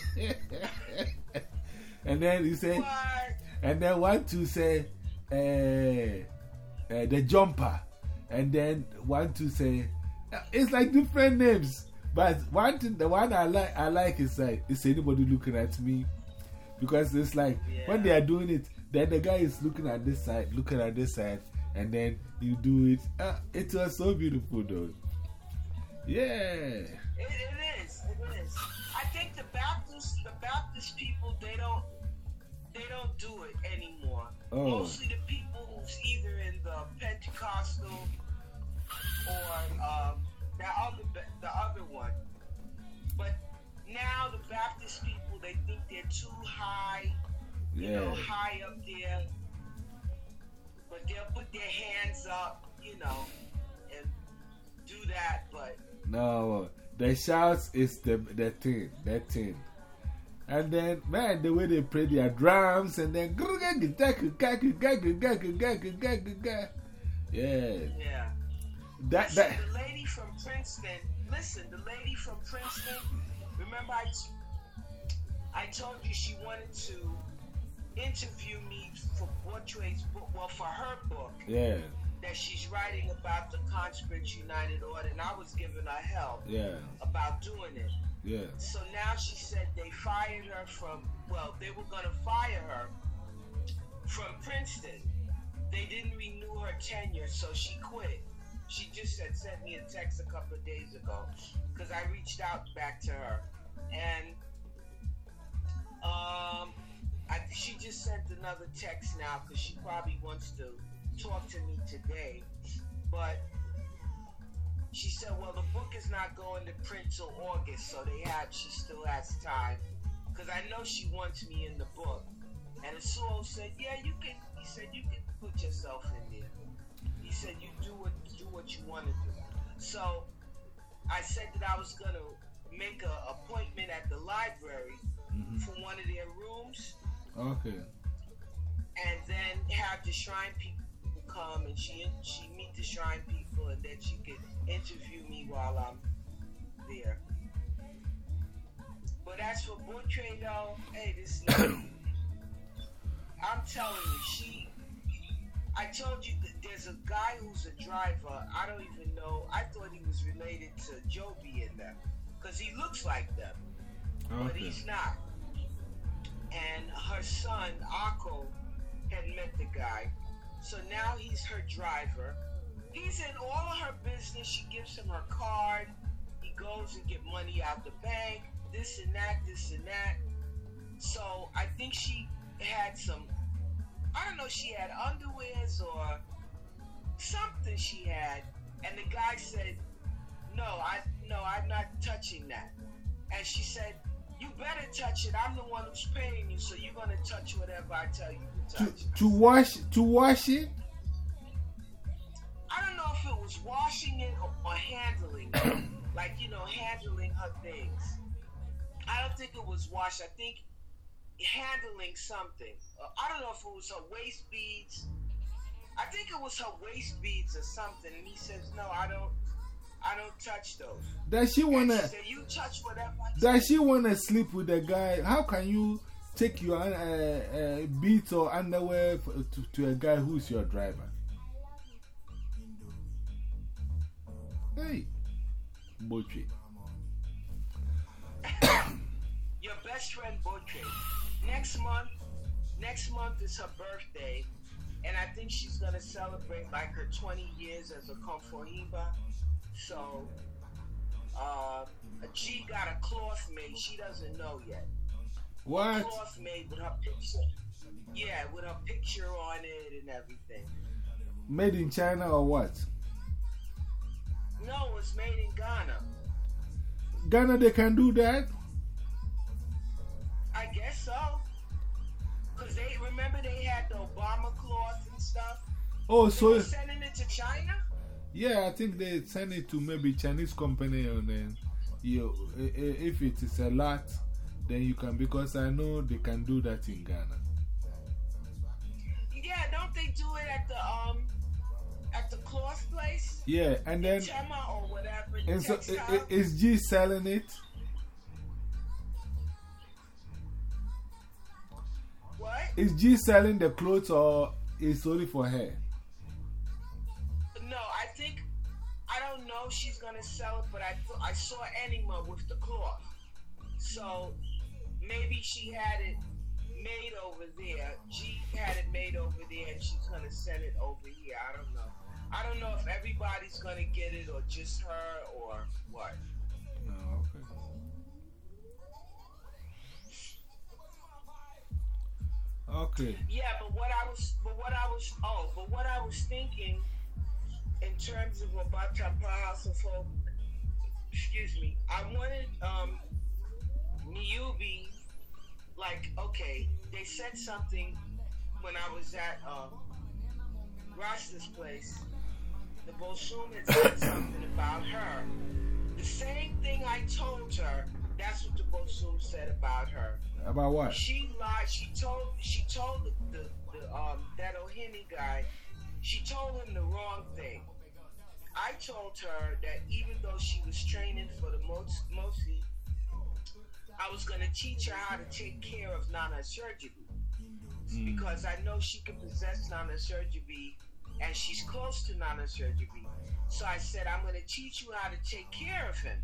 Speaker 1: and then he said,
Speaker 2: What?
Speaker 1: And then one to say uh, uh, the jumper. And then one to say uh, it's like different names. But one thing, the one I like, I like is like, is anybody looking at me? Because it's like when they are doing it, then the guy is looking at this side, looking at this side, and then you do it. Uh, it was so beautiful, though. Yeah.
Speaker 2: It, it is. It is. I think the Baptist, the Baptist people, they don't, they don't do it anymore.
Speaker 1: Oh.
Speaker 2: Mostly the people who's either in the Pentecostal or um, the other, the other one. But now the Baptist people, they think they're too high, you know,
Speaker 1: Yeah.
Speaker 2: high up there. But they'll put their hands up, you know, and do that. But
Speaker 1: No, the shouts is the, the thing, that thing. And then, man, the way they play their drums and then. Yeah.
Speaker 2: yeah.
Speaker 1: That,
Speaker 2: Listen,
Speaker 1: that,
Speaker 2: the lady from Princeton. Listen, the lady from Princeton. Remember, I, t- I told you she wanted to interview me for Portray's book. Well, for her book
Speaker 1: yeah,
Speaker 2: that she's writing about the Conscripts United Order, and I was giving her help
Speaker 1: yeah,
Speaker 2: about doing it.
Speaker 1: yeah.
Speaker 2: So now she said they fired her from. Well, they were gonna fire her from Princeton. They didn't renew her tenure, so she quit. She just had sent me a text a couple of days ago because I reached out back to her, and um, I, she just sent another text now because she probably wants to talk to me today, but. She said, "Well, the book is not going to print till August, so they have. She still has time, because I know she wants me in the book." And Asuo said, "Yeah, you can." He said, "You can put yourself in there." He said, "You do do what you want to do." So I said that I was gonna make an appointment at the library
Speaker 1: Mhm.
Speaker 2: for one of their rooms,
Speaker 1: Okay.
Speaker 2: and then have the shrine people come and she she meet the shrine people, and then she could interview me while I'm there. But as for Boutray, though, hey, this lady, I'm telling you, she. I told you that there's a guy who's a driver. I don't even know. I thought he was related to Joby and them, because he looks like them, but he's not. And her son, Akko, had met the guy. So now he's her driver. He's in all of her business. She gives him her card. He goes and get money out the bank. This and that, this and that. So I think she had some. I don't know. She had underwears or something. She had, and the guy said, "No, I no, I'm not touching that." And she said, "You better touch it. I'm the one who's paying you, so you're gonna touch whatever I tell you to
Speaker 1: To,
Speaker 2: touch."
Speaker 1: to wash, to wash it?
Speaker 2: I don't know if it was washing it or, or handling it. like, you know, handling her things. I don't think it was washed. I think handling something. Uh, I don't know if it was her waist beads. I think it was her waist beads or something. And he says, no, I don't. I don't touch those.
Speaker 1: Does she wanna,
Speaker 2: she said, you touch whatever I
Speaker 1: does she wanna sleep with the guy? How can you take your uh, uh, beads or underwear to, to a guy who's your driver? Hey, Boche.
Speaker 2: your best friend Botre. Next month, next month is her birthday, and I think she's gonna celebrate like her 20 years as a Conforhiba. So, uh, she got a cloth made. She doesn't know yet.
Speaker 1: What?
Speaker 2: Cloth made with her picture. Yeah, with her picture on it and everything.
Speaker 1: Made in China or what?
Speaker 2: No, it's made in Ghana.
Speaker 1: Ghana, they can do that?
Speaker 2: Obama cloth and stuff.
Speaker 1: Oh,
Speaker 2: So sending it to China.
Speaker 1: yeah, I think they send it to maybe Chinese company and then you, if it is a lot, then you can, because I know they can do that in Ghana.
Speaker 2: Yeah, don't they do it at the um at the cloth place?
Speaker 1: Yeah, and then,
Speaker 2: Tema or whatever. the
Speaker 1: and so, is G selling it?
Speaker 2: What?
Speaker 1: Is G selling the clothes or is only for her?
Speaker 2: No, I think I don't know if she's gonna sell it, but I I saw Enima with the cloth, so maybe she had it made over there. She had it made over there, and she's gonna send it over here. I don't know. I don't know if everybody's gonna get it or just her or what.
Speaker 1: No, okay. Okay.
Speaker 2: Yeah, but what I was, but what I was, oh, but what I was thinking in terms of about Tapa House Folk, excuse me, I wanted um Niyubi, like, okay, they said something when I was at uh, Rasta's place. The Bolshum had said something about her. The same thing I told her, that's what the Bolshum said about her.
Speaker 1: About what?
Speaker 2: She lied. She told. She told the, the, the um that O'Henny guy. She told him the wrong thing. I told her that even though she was training for the most mostly, I was gonna teach her how to take care of Nana surgery because I know she can possess Nana surgery, and she's close to Nana surgery. So I said I'm gonna teach you how to take care of him,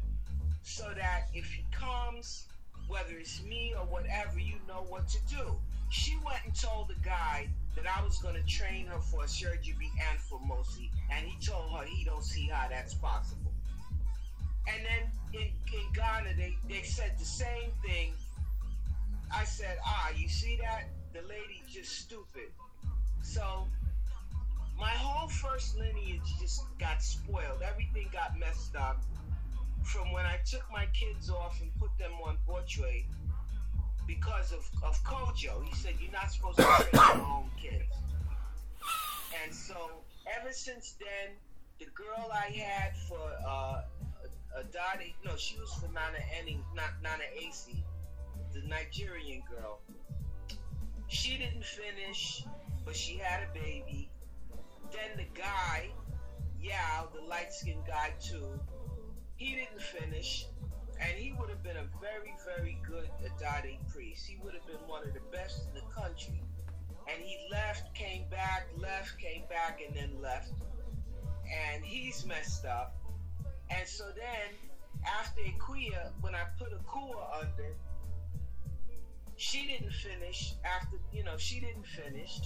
Speaker 2: so that if he comes whether it's me or whatever, you know what to do. She went and told the guy that I was going to train her for a surgery and for Mosi, and he told her he don't see how that's possible. And then in, in Ghana, they, they said the same thing. I said, ah, you see that? The lady just stupid. So my whole first lineage just got spoiled. Everything got messed up from when I took my kids off and put them on Bortray because of, of Kojo. He said, You're not supposed to train your own kids. And so, ever since then, the girl I had for uh, a Dottie, no, she was for Nana Enning, not Nana AC, the Nigerian girl. She didn't finish, but she had a baby. then the guy, yeah, the light skinned guy too, he didn't finish. And he would have been a very, very good Adade priest. He would have been one of the best in the country. And he left, came back, left, came back, and then left. And he's messed up. And so then, after Aquia, when I put Akua under, she didn't finish after, you know, she didn't finish.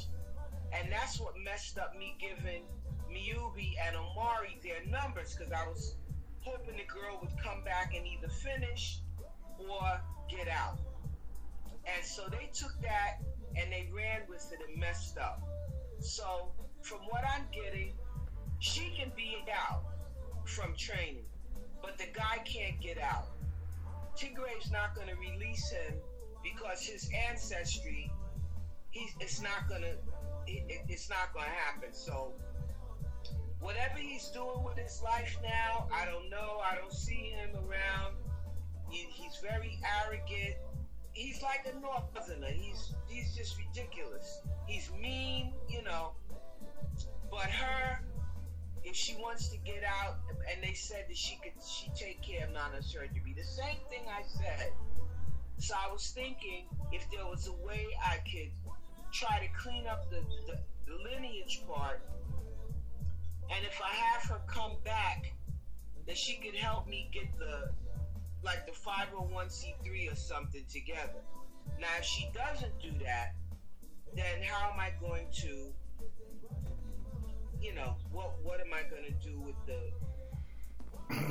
Speaker 2: And that's what messed up me giving Miubi and Omari their numbers because I was hoping the girl would come back and either finish or get out. And so they took that and they ran with it and messed up. So from what I'm getting, she can be out from training, but the guy can't get out. Tigray's not going to release him because his ancestry, he's it's not going to it, it's not going to happen. So whatever he's doing with his life now, I don't know. I don't see him around. He, he's very arrogant. He's like a northerner. He's he's just ridiculous. He's mean, you know. But her, if she wants to get out, and they said that she could, she take care of Nana surgery. The same thing I said. So I was thinking if there was a way I could try to clean up the, the, the lineage part and if I have her come back, that she could help me get the like the 501c3 or something together. Now, if she doesn't do that, then how am I going to, you know, what what am I going to do with the?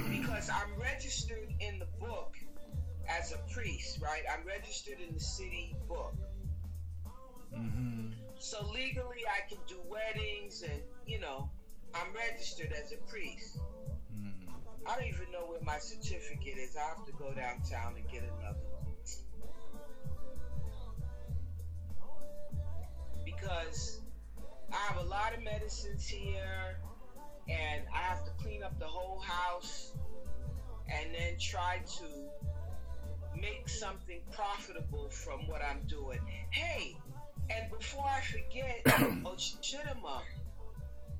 Speaker 2: Because I'm registered in the book as a priest, right? I'm registered in the city book.
Speaker 1: Mm-hmm.
Speaker 2: So legally, I can do weddings and you know I'm registered as a priest.
Speaker 1: Mm.
Speaker 2: I don't even know where my certificate is. I have to go downtown and get another one. Because I have a lot of medicines here and I have to clean up the whole house and then try to make something profitable from what I'm doing. Hey, and before I forget, Chidima,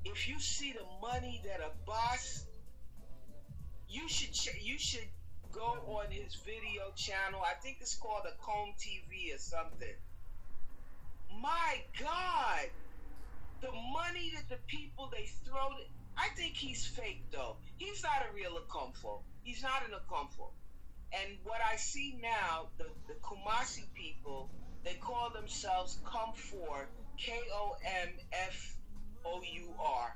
Speaker 2: if you see the money that a boss, you should ch- you should go on his video channel. I think it's called a Comb TV or something. My God, the money that the people they throw. I think he's fake though. He's not a real Akomfo. He's not an Akomfo. And what I see now, the, the Kumasi people, they call themselves Comfor, K O M F O U R.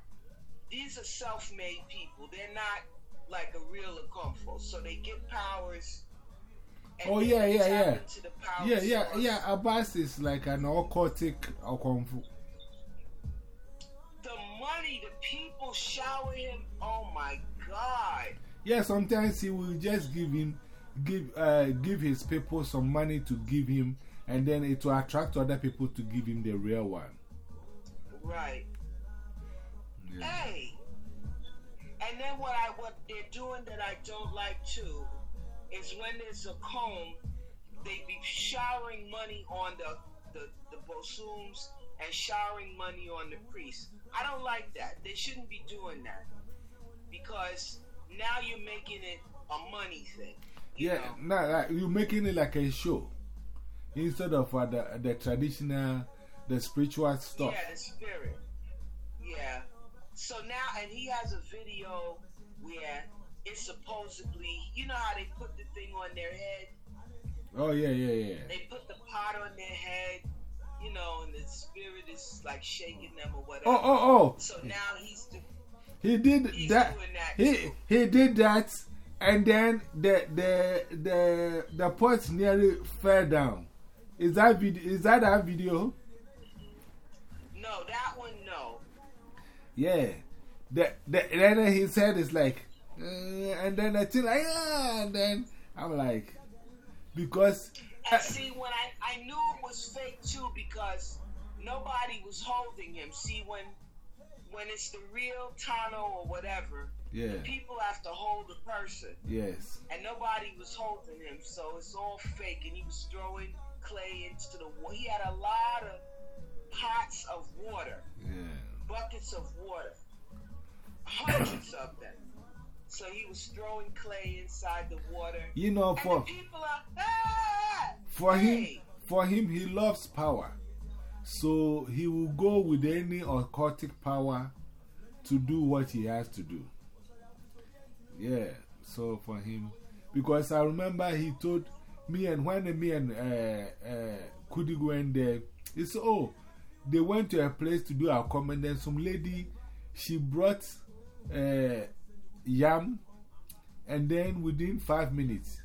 Speaker 2: These are self made people. They're not like a real Akomfo. So they get powers. and
Speaker 1: Oh, yeah, yeah, yeah.
Speaker 2: into the power
Speaker 1: Yeah, yeah,
Speaker 2: source.
Speaker 1: yeah. Abbas is like an occultic Okomfo.
Speaker 2: The money, the people shower him. Oh my God.
Speaker 1: Yeah, sometimes he will just give him, give, uh, give his people some money to give him, and then it will attract other people to give him the real one.
Speaker 2: Right.
Speaker 1: Yeah.
Speaker 2: Hey. And then what I what they're doing that I don't like too is when there's a comb, they be showering money on the the, the bosums and showering money on the priests. I don't like that. They shouldn't be doing that. Because now you're making it a money thing.
Speaker 1: Yeah,
Speaker 2: know?
Speaker 1: no, like, you're making it like a show instead of uh, the, the traditional, the spiritual stuff.
Speaker 2: Yeah, the spirit. So now, and he has a video where it's supposedly, you know how they put the thing on their head?
Speaker 1: Oh, yeah, yeah, yeah.
Speaker 2: They put the pot on their head, you know, and the spirit is like shaking them or whatever.
Speaker 1: Oh, oh, oh.
Speaker 2: So now he's, do-
Speaker 1: He did
Speaker 2: he's
Speaker 1: that.
Speaker 2: doing that.
Speaker 1: He,
Speaker 2: too.
Speaker 1: he did that, and then the, the, the, the pot nearly fell down. Is that, vid is that that video?
Speaker 2: No, that.
Speaker 1: Yeah. The, the, then he said is like, uh, and then I think like, ah, and then I'm like, because,
Speaker 2: And see, when I, I knew it was fake too because nobody was holding him. See, when when it's the real Tano or whatever,
Speaker 1: yeah,
Speaker 2: people have to hold the person.
Speaker 1: yes.
Speaker 2: and nobody was holding him, so it's all fake. And he was throwing clay into the water. He had a lot of pots of water,
Speaker 1: Yeah.
Speaker 2: Buckets of water, hundreds of them. So he was throwing clay inside the water.
Speaker 1: You know, for,
Speaker 2: are, ah!
Speaker 1: for, him, for him, he loves power. So he will go with any occultic power to do what he has to do. Yeah, so for him, because I remember he told me and when me and uh, uh, Kudi went there, he said, Oh, they went to a place to do a comment. Then some lady, she brought uh, yam, and then within five minutes,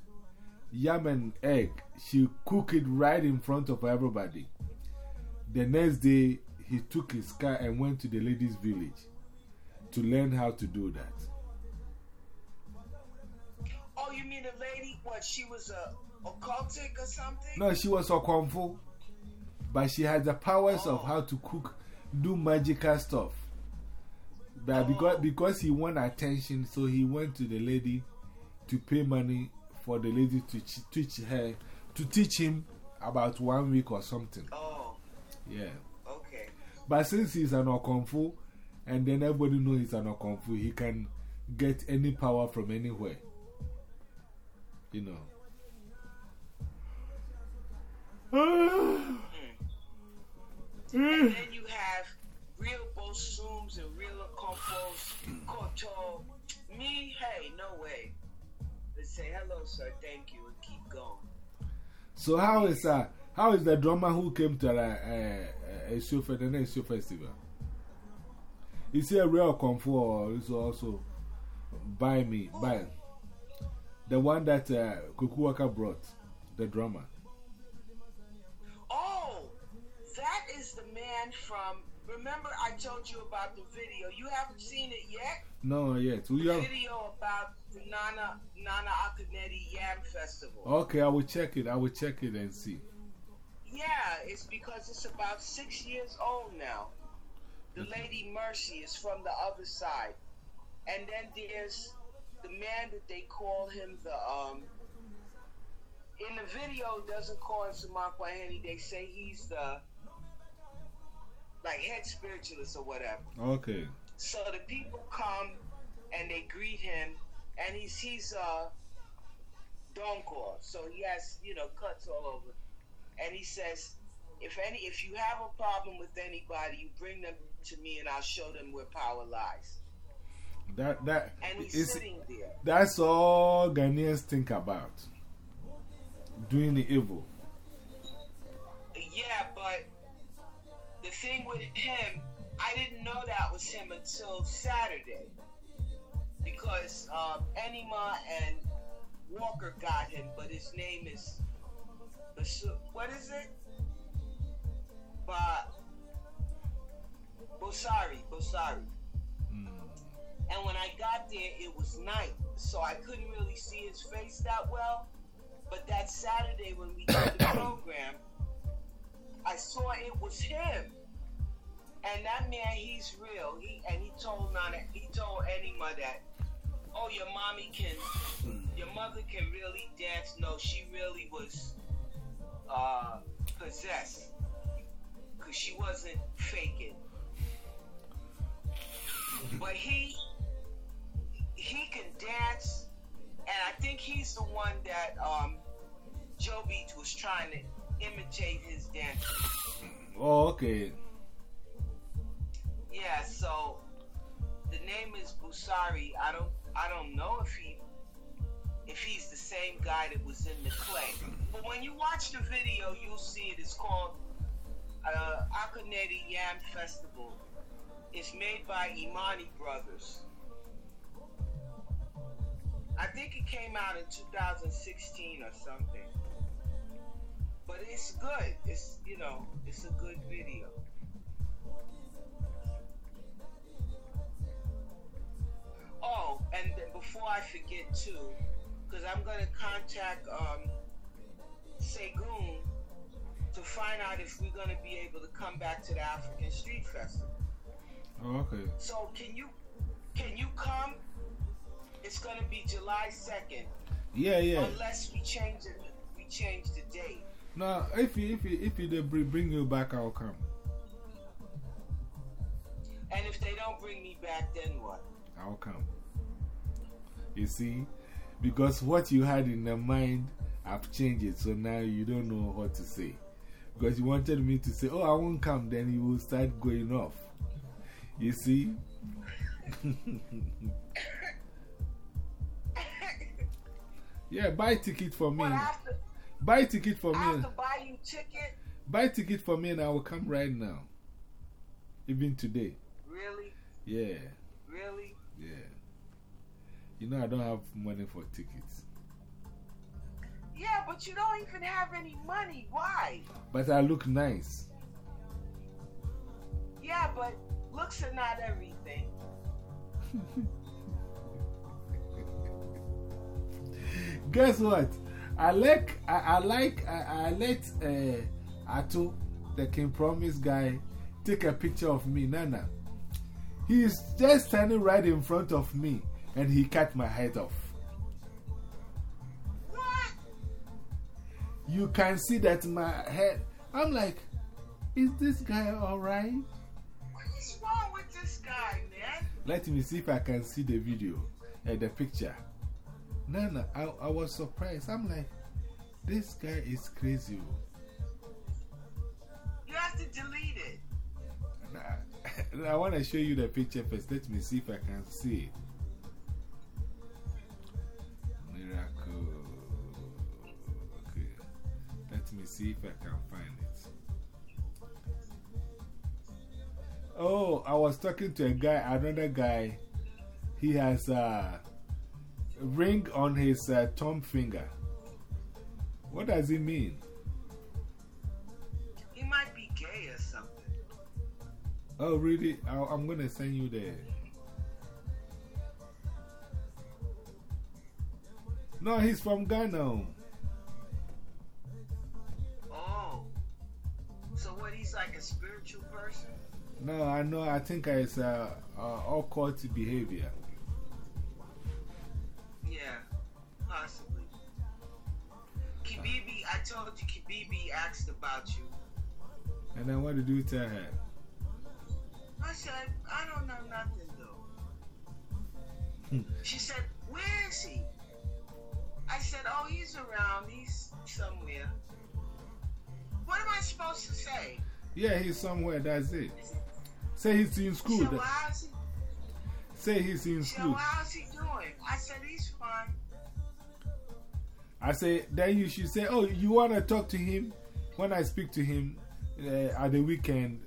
Speaker 1: yam and egg, she cooked it right in front of everybody. The next day, he took his car and went to the lady's village to learn how to do that.
Speaker 2: Oh, you mean the lady? What? She was a occultic or something?
Speaker 1: No, she was a kung fu, but she had the powers of
Speaker 2: Oh.
Speaker 1: how to cook, do magical stuff. But oh. because, because he want attention, so he went to the lady to pay money for the lady to teach her, to teach him about one week or something.
Speaker 2: Oh,
Speaker 1: Yeah.
Speaker 2: okay.
Speaker 1: But since he's an Okomfo, and then everybody knows he's an Okomfo, he can get any power from anywhere. You know.
Speaker 2: And then you have real Bosums and real Compos, Koto. Me, hey, no way. They say hello, sir, thank you, and keep going.
Speaker 1: So, how is, uh, how is the drummer who came to uh, uh, a show for the next show festival? Is he a real Okomfo or is also by me? By the one that uh, Kukuwaka brought, the drummer.
Speaker 2: From. Remember, I told you about the video. You haven't seen it yet?
Speaker 1: No, yet. We have,
Speaker 2: video about the Nana Nana Akaneti Yam Festival.
Speaker 1: okay, I will check it. I will check it and see.
Speaker 2: Yeah, it's because it's about six years old now. The Lady Mercy is from the other side. And then there's the man that they call him the um in the video doesn't call him Samak Waheni, they say he's the like head spiritualist or whatever.
Speaker 1: Okay.
Speaker 2: So the people come and they greet him, and he's he's uh Donkor, so he has you know cuts all over, and he says, if any if you have a problem with anybody, you bring them to me, and I'll show them where power lies.
Speaker 1: That, that,
Speaker 2: And he's
Speaker 1: is,
Speaker 2: sitting there.
Speaker 1: that's all Ghanaians think about. Doing the evil.
Speaker 2: Yeah, but the thing with him, I didn't know that was him until Saturday. Because um, Enima and Walker got him, but his name is. What is it? Ba. Bosari. Bosari.
Speaker 1: Mm.
Speaker 2: And when I got there, it was night, so I couldn't really see his face that well. But that Saturday when we did the program, I saw it was him. And that man, he's real. He and he told Nana, he told Enima that, oh, your mommy can, your mother can really dance. No, she really was uh, possessed, cause she wasn't faking. But he, he can dance, and I think he's the one that um, Joe Beach was trying to imitate his dance.
Speaker 1: Oh, okay.
Speaker 2: Yeah, so the name is Busari. I don't I don't know if he if he's the same guy that was in the clay. But when you watch the video, you'll see it. It's called uh, Akoneti Yam Festival. It's made by Imani Brothers. I think it came out in 2016 or something. But it's good. It's you know, it's a good video. Oh, and then before I forget too, because I'm gonna contact um, Segun to find out if we're gonna be able to come back to the African Street Festival.
Speaker 1: Oh, okay.
Speaker 2: So can you can you come? It's gonna be July second,
Speaker 1: Yeah, yeah.
Speaker 2: unless we change it. We change the date.
Speaker 1: No, if you, if you, if you they bring bring you back, I'll come.
Speaker 2: And if they don't bring me back, then what?
Speaker 1: I'll come. You see? Because what you had in the mind, I've changed it. So now you don't know what to say. Because you wanted me to say, oh, I won't come, then you will start going off. You see? yeah, buy ticket for me.
Speaker 2: What, I have to,
Speaker 1: Buy ticket for me.
Speaker 2: I have to buy you ticket?
Speaker 1: Buy ticket for me and I will come right now. Even today.
Speaker 2: Really?
Speaker 1: Yeah,
Speaker 2: Really?
Speaker 1: yeah. You know, I don't have money for tickets.
Speaker 2: Yeah, but you don't even have any money. Why?
Speaker 1: But I look nice.
Speaker 2: Yeah, but looks are not everything.
Speaker 1: Guess what? I like, I, I like, I, I let uh, Ato, the King Promise guy, take a picture of me, Nana. He's just standing right in front of me and he cut my head off. You can see that my head. I'm like, is this guy alright?
Speaker 2: What is wrong with this guy, man?
Speaker 1: Let me see if I can see the video and the picture. Nana, I, I was surprised. I'm like, this guy is crazy. oh.
Speaker 2: You have to delete it.
Speaker 1: Nah, I want to show you the picture first. Let me see if I can see it. Miracle. Okay. Let me see if I can find it. Oh, I was talking to a guy, another guy. He has a ring on his uh, thumb finger. What does it mean?
Speaker 2: He might be gay or something.
Speaker 1: Oh, really? I, I'm going to send you there. No, he's from Ghana.
Speaker 2: Oh. So what, he's like a spiritual person?
Speaker 1: No, I know. I think it's uh, uh, occult behavior.
Speaker 2: Possibly. Kibibi, I told you Kibibi asked about you.
Speaker 1: And then what did you tell her?
Speaker 2: I said, I don't know nothing though. she said, Where is he? I said, Oh, he's around. He's somewhere. What am I supposed to say?
Speaker 1: Yeah, he's somewhere. That's it. Say he's in
Speaker 2: She
Speaker 1: school.
Speaker 2: said, well, he,
Speaker 1: Say he's in
Speaker 2: she said,
Speaker 1: school.
Speaker 2: well, how's he doing? I said, He's fine.
Speaker 1: I say, then you should say, oh, you want to talk to him? When I speak to him uh, at the weekend,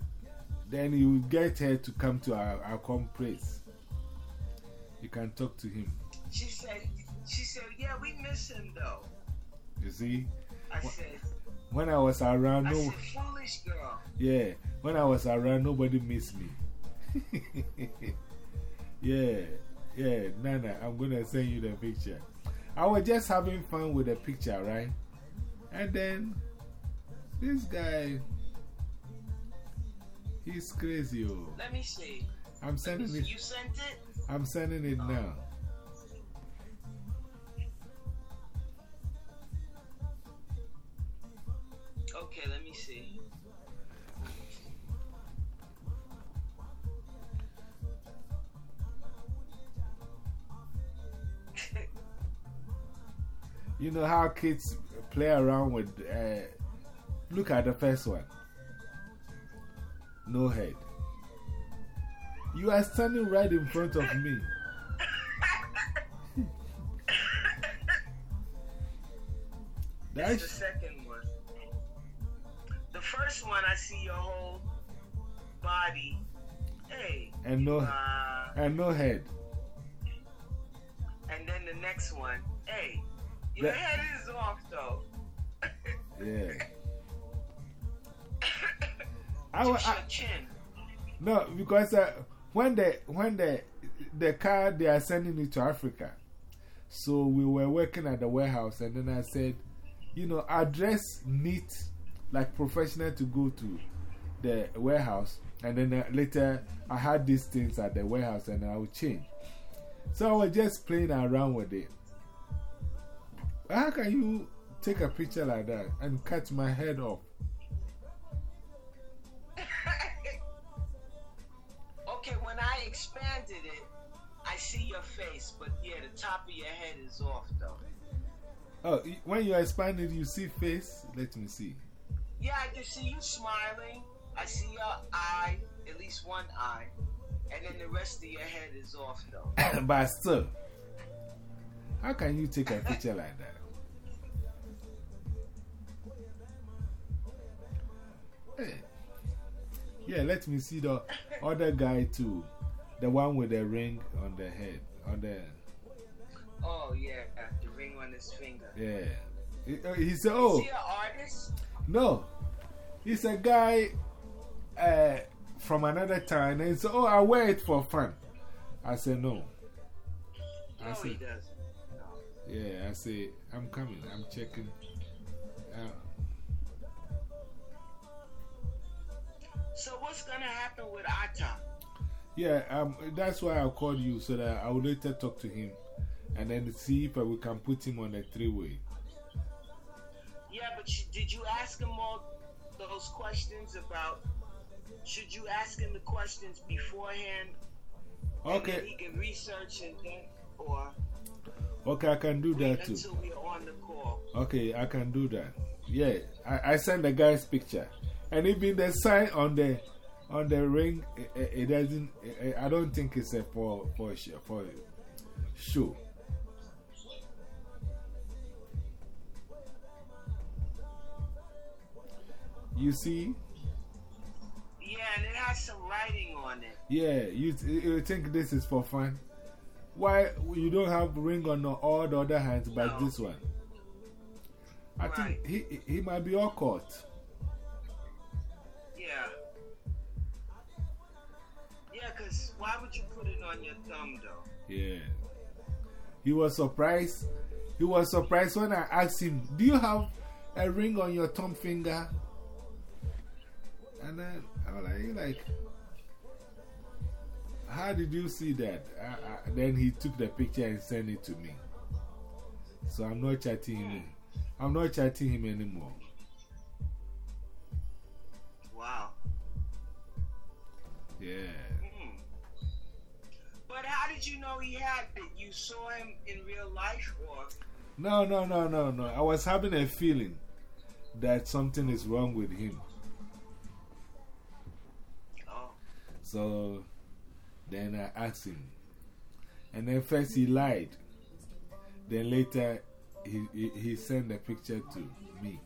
Speaker 1: then you will get her to come to our, our home place. You can talk to him.
Speaker 2: She said, She said, Yeah, we miss him though.
Speaker 1: You see?
Speaker 2: I said,
Speaker 1: When I was around,
Speaker 2: I
Speaker 1: no,
Speaker 2: said, Foolish girl.
Speaker 1: yeah, when I was around, nobody missed me. yeah, yeah, Nana, I'm going to send you the picture. I was just having fun with the picture, right? And then this guy, he's crazy. Oh.
Speaker 2: Let me see.
Speaker 1: I'm sending it.
Speaker 2: You sent it?
Speaker 1: I'm sending it oh. now.
Speaker 2: Okay, let me
Speaker 1: You know how kids play around with. Uh, look at the first one. No head. You are standing right in front of me.
Speaker 2: That's the second one. The first one, I see your whole body. Hey.
Speaker 1: and, no,
Speaker 2: Uh,
Speaker 1: and no head.
Speaker 2: and then the next one. Hey. Your
Speaker 1: That-
Speaker 2: head is off, though.
Speaker 1: Yeah. I, I,
Speaker 2: chin.
Speaker 1: no, because uh, when, the, when the, the car they are sending me to Africa, so we were working at the warehouse, and then I said, you know, I dress neat, like professional to go to the warehouse. And then uh, later, I had these things at the warehouse and I would change. So I was just playing around with it. How can you take a picture like that and cut my head off?
Speaker 2: okay, when I expanded it, I see your face, but yeah, the top of your head is off though.
Speaker 1: Oh, when you expanded, it, you see face? Let me see.
Speaker 2: Yeah, I can see you smiling. I see your eye, at least one eye. And then the rest of your head is off though.
Speaker 1: but still, how can you take a picture like that? Hey. Yeah, let me see the other guy too. The one with the ring on the head. On the,
Speaker 2: Oh yeah, the ring on his finger.
Speaker 1: yeah. He, uh, he said,
Speaker 2: Is
Speaker 1: Oh,
Speaker 2: he an artist?
Speaker 1: no. He's a guy uh, from another town. And he said, Oh, I wear it for fun. I said, No. I
Speaker 2: No, he doesn't.
Speaker 1: Yeah, I say, I'm coming. I'm checking. Uh,
Speaker 2: So what's gonna happen with Atta?
Speaker 1: yeah, um, that's why I called you so that I will later talk to him and then see if we can put him on a three way.
Speaker 2: Yeah, but you, did you ask him all those questions about? Should you ask him the questions beforehand?
Speaker 1: Okay,
Speaker 2: he can research and then, or
Speaker 1: okay, I can do
Speaker 2: wait
Speaker 1: that too.
Speaker 2: until we're on the call.
Speaker 1: Okay, I can do that. Yeah, I, I sent the guy's picture. And even the sign on the on the ring, it, it doesn't, it, I don't think it's a for, for, for show. You see?
Speaker 2: Yeah, and it has some writing on it.
Speaker 1: Yeah, you, you think this is for fun? Why you don't have ring on all the other hands but
Speaker 2: No.
Speaker 1: this one? I
Speaker 2: Right.
Speaker 1: think he, he might be occult.
Speaker 2: Yeah. Yeah, because why would you put it on your thumb, though?
Speaker 1: Yeah. He was surprised. He was surprised when I asked him, Do you have a ring on your thumb finger? And then I was like, like How did you see that? I, I, then he took the picture and sent it to me. So I'm not chatting him. I'm not chatting him anymore.
Speaker 2: Wow.
Speaker 1: Yeah.
Speaker 2: Hmm. But how did you know he had it? You saw him in real life, or
Speaker 1: No, no, no, no, no. I was having a feeling that something is wrong with him.
Speaker 2: oh,
Speaker 1: So then I asked him. And then first he lied. Then later he, he, he sent the picture to me.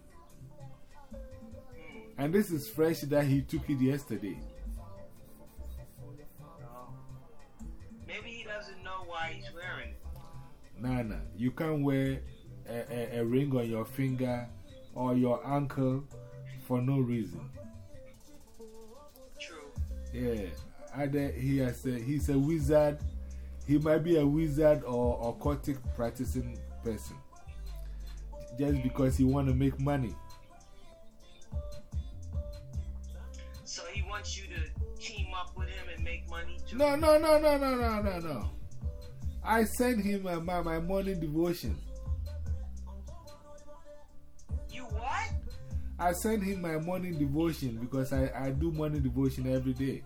Speaker 1: And this is fresh that he took it yesterday.
Speaker 2: Maybe he doesn't know why he's wearing it.
Speaker 1: Nana, you can't wear a, a, a ring on your finger or your ankle for no reason.
Speaker 2: True.
Speaker 1: Yeah, either he has a, he's a wizard, he might be a wizard or occultic practicing person. Just because he want to make money.
Speaker 2: So he wants you to team up with him and make money too.
Speaker 1: No, no, no, no, no, no, no, no. I sent him uh, my, my morning devotion.
Speaker 2: You what?
Speaker 1: I sent him my morning devotion because I, I do morning devotion every day.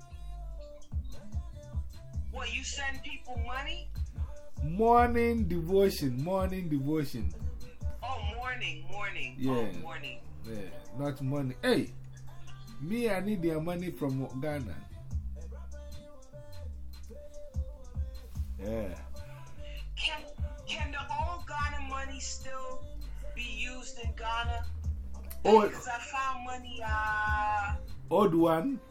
Speaker 2: What? You send people money?
Speaker 1: Morning devotion, morning devotion.
Speaker 2: Oh, morning, morning.
Speaker 1: Yeah.
Speaker 2: Oh, morning.
Speaker 1: Yeah, not money. Hey, me, I need their money from Ghana. Yeah.
Speaker 2: Can can the old Ghana money still be used in Ghana?
Speaker 1: Oh.
Speaker 2: Because I found money. Uh,
Speaker 1: Old one?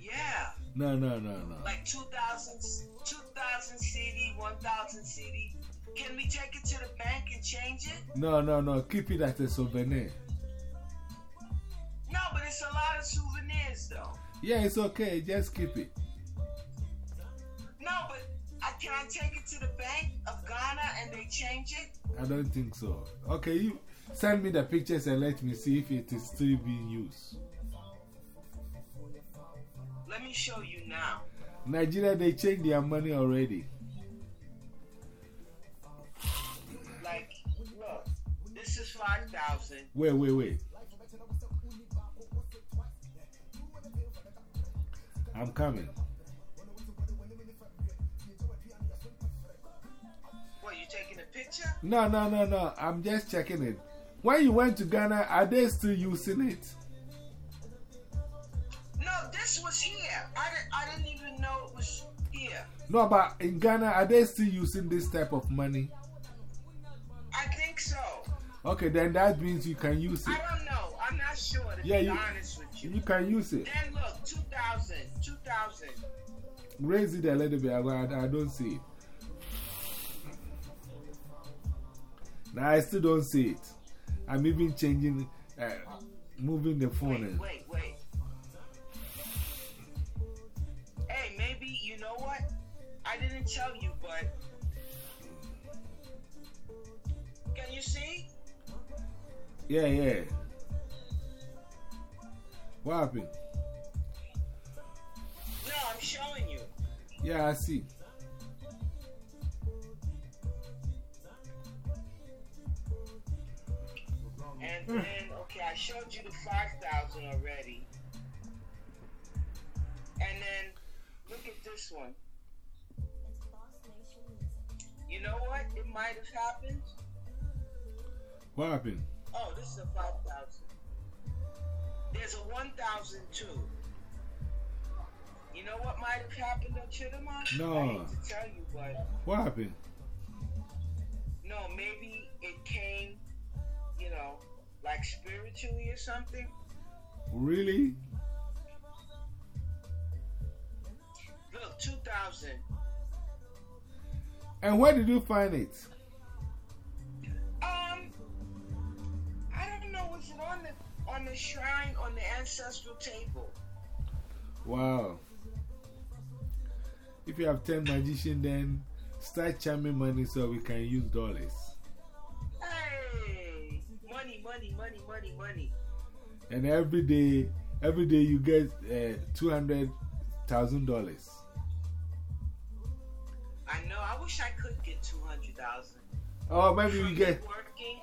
Speaker 2: yeah,
Speaker 1: No, no, no, no.
Speaker 2: like 2000, 2000 cedi, 1000 cedi. Can we take it to the bank and change it?
Speaker 1: No, no, no. Keep it as a souvenir.
Speaker 2: No, but it's a lot of souvenirs though.
Speaker 1: Yeah, it's okay. Just keep it.
Speaker 2: No, but I, can I take it to the bank of Ghana and they change it?
Speaker 1: I don't think so. Okay, you send me the pictures and let me see if it is still being used.
Speaker 2: Let me show you now.
Speaker 1: Nigeria, they changed their money already.
Speaker 2: Like, look, this is 5,000.
Speaker 1: Wait, wait, wait. I'm coming.
Speaker 2: What, you taking a picture?
Speaker 1: No, no, no, no. I'm just checking it. When you went to Ghana, are they still using it?
Speaker 2: No, this was here. I didn't, I didn't even know it was here.
Speaker 1: No, but in Ghana, are they still using this type of money?
Speaker 2: I think so.
Speaker 1: Okay, then that means you can use it.
Speaker 2: I don't know. I'm not sure, to
Speaker 1: Yeah,
Speaker 2: be
Speaker 1: you-
Speaker 2: honest with you.
Speaker 1: You can use it.
Speaker 2: Then look, 2000, 2000.
Speaker 1: Raise it a little bit. I, I, don't see it. Now, I still don't see it. I'm even changing, uh, moving the phone.
Speaker 2: Wait, wait, wait. You know what? I didn't tell you, but. Can you see?
Speaker 1: Yeah, yeah. What happened?
Speaker 2: No, I'm showing you.
Speaker 1: Yeah, I see.
Speaker 2: And then, okay, I showed you the 5,000 already. And then, this one. You know what? It might have happened.
Speaker 1: What happened?
Speaker 2: Oh, this is a 5,000. There's a 1,000 too. You know what might have happened though, Chidama?
Speaker 1: No.
Speaker 2: I hate to tell you, but
Speaker 1: What happened?
Speaker 2: no, maybe it came, you know, like spiritually or something.
Speaker 1: Really?
Speaker 2: Look, 2,000.
Speaker 1: And where did you find it?
Speaker 2: Um, I don't know. Was it on the on the shrine on the ancestral table?
Speaker 1: Wow. If you have 10 magicians, then start charming money so we can use dollars.
Speaker 2: Hey, money, money, money, money, money.
Speaker 1: And every day, every day you get uh, $200,000.
Speaker 2: I know. I wish I could get two hundred thousand.
Speaker 1: Oh, maybe you get,
Speaker 2: working.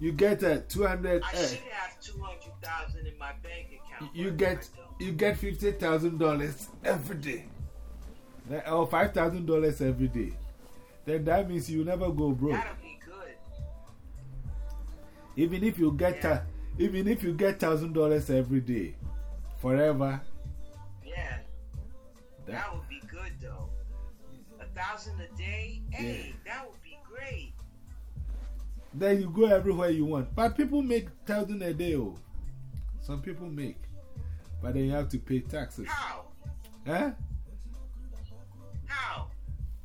Speaker 1: you get a 200,
Speaker 2: I
Speaker 1: uh,
Speaker 2: should have two hundred thousand in my bank account.
Speaker 1: you get, you get $50,000 every day. That- Or $5,000 every day. Then that means you never go broke.
Speaker 2: That'll be good.
Speaker 1: Even if you get,
Speaker 2: Yeah.
Speaker 1: a, even if you get $1,000 every day, forever,
Speaker 2: Yeah,
Speaker 1: that,
Speaker 2: that would thousand a day. Hey, that would be great.
Speaker 1: then you go everywhere you want. But people make thousand a day. Oh. Some people make. But then you have to pay taxes.
Speaker 2: How?
Speaker 1: Huh?
Speaker 2: How?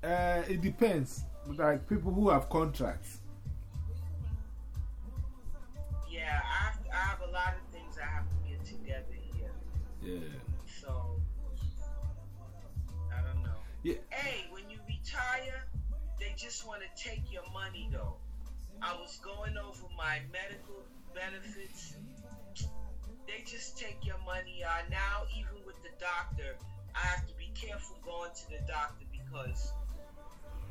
Speaker 1: Uh, it depends. Like people who have contracts.
Speaker 2: Yeah, I have, I have a lot of things I have to get together here.
Speaker 1: Yeah.
Speaker 2: So, I don't know.
Speaker 1: Yeah.
Speaker 2: Hey, retire, they just want to take your money though. I was going over my medical benefits. They just take your money. Uh, now, even with the doctor, I have to be careful going to the doctor because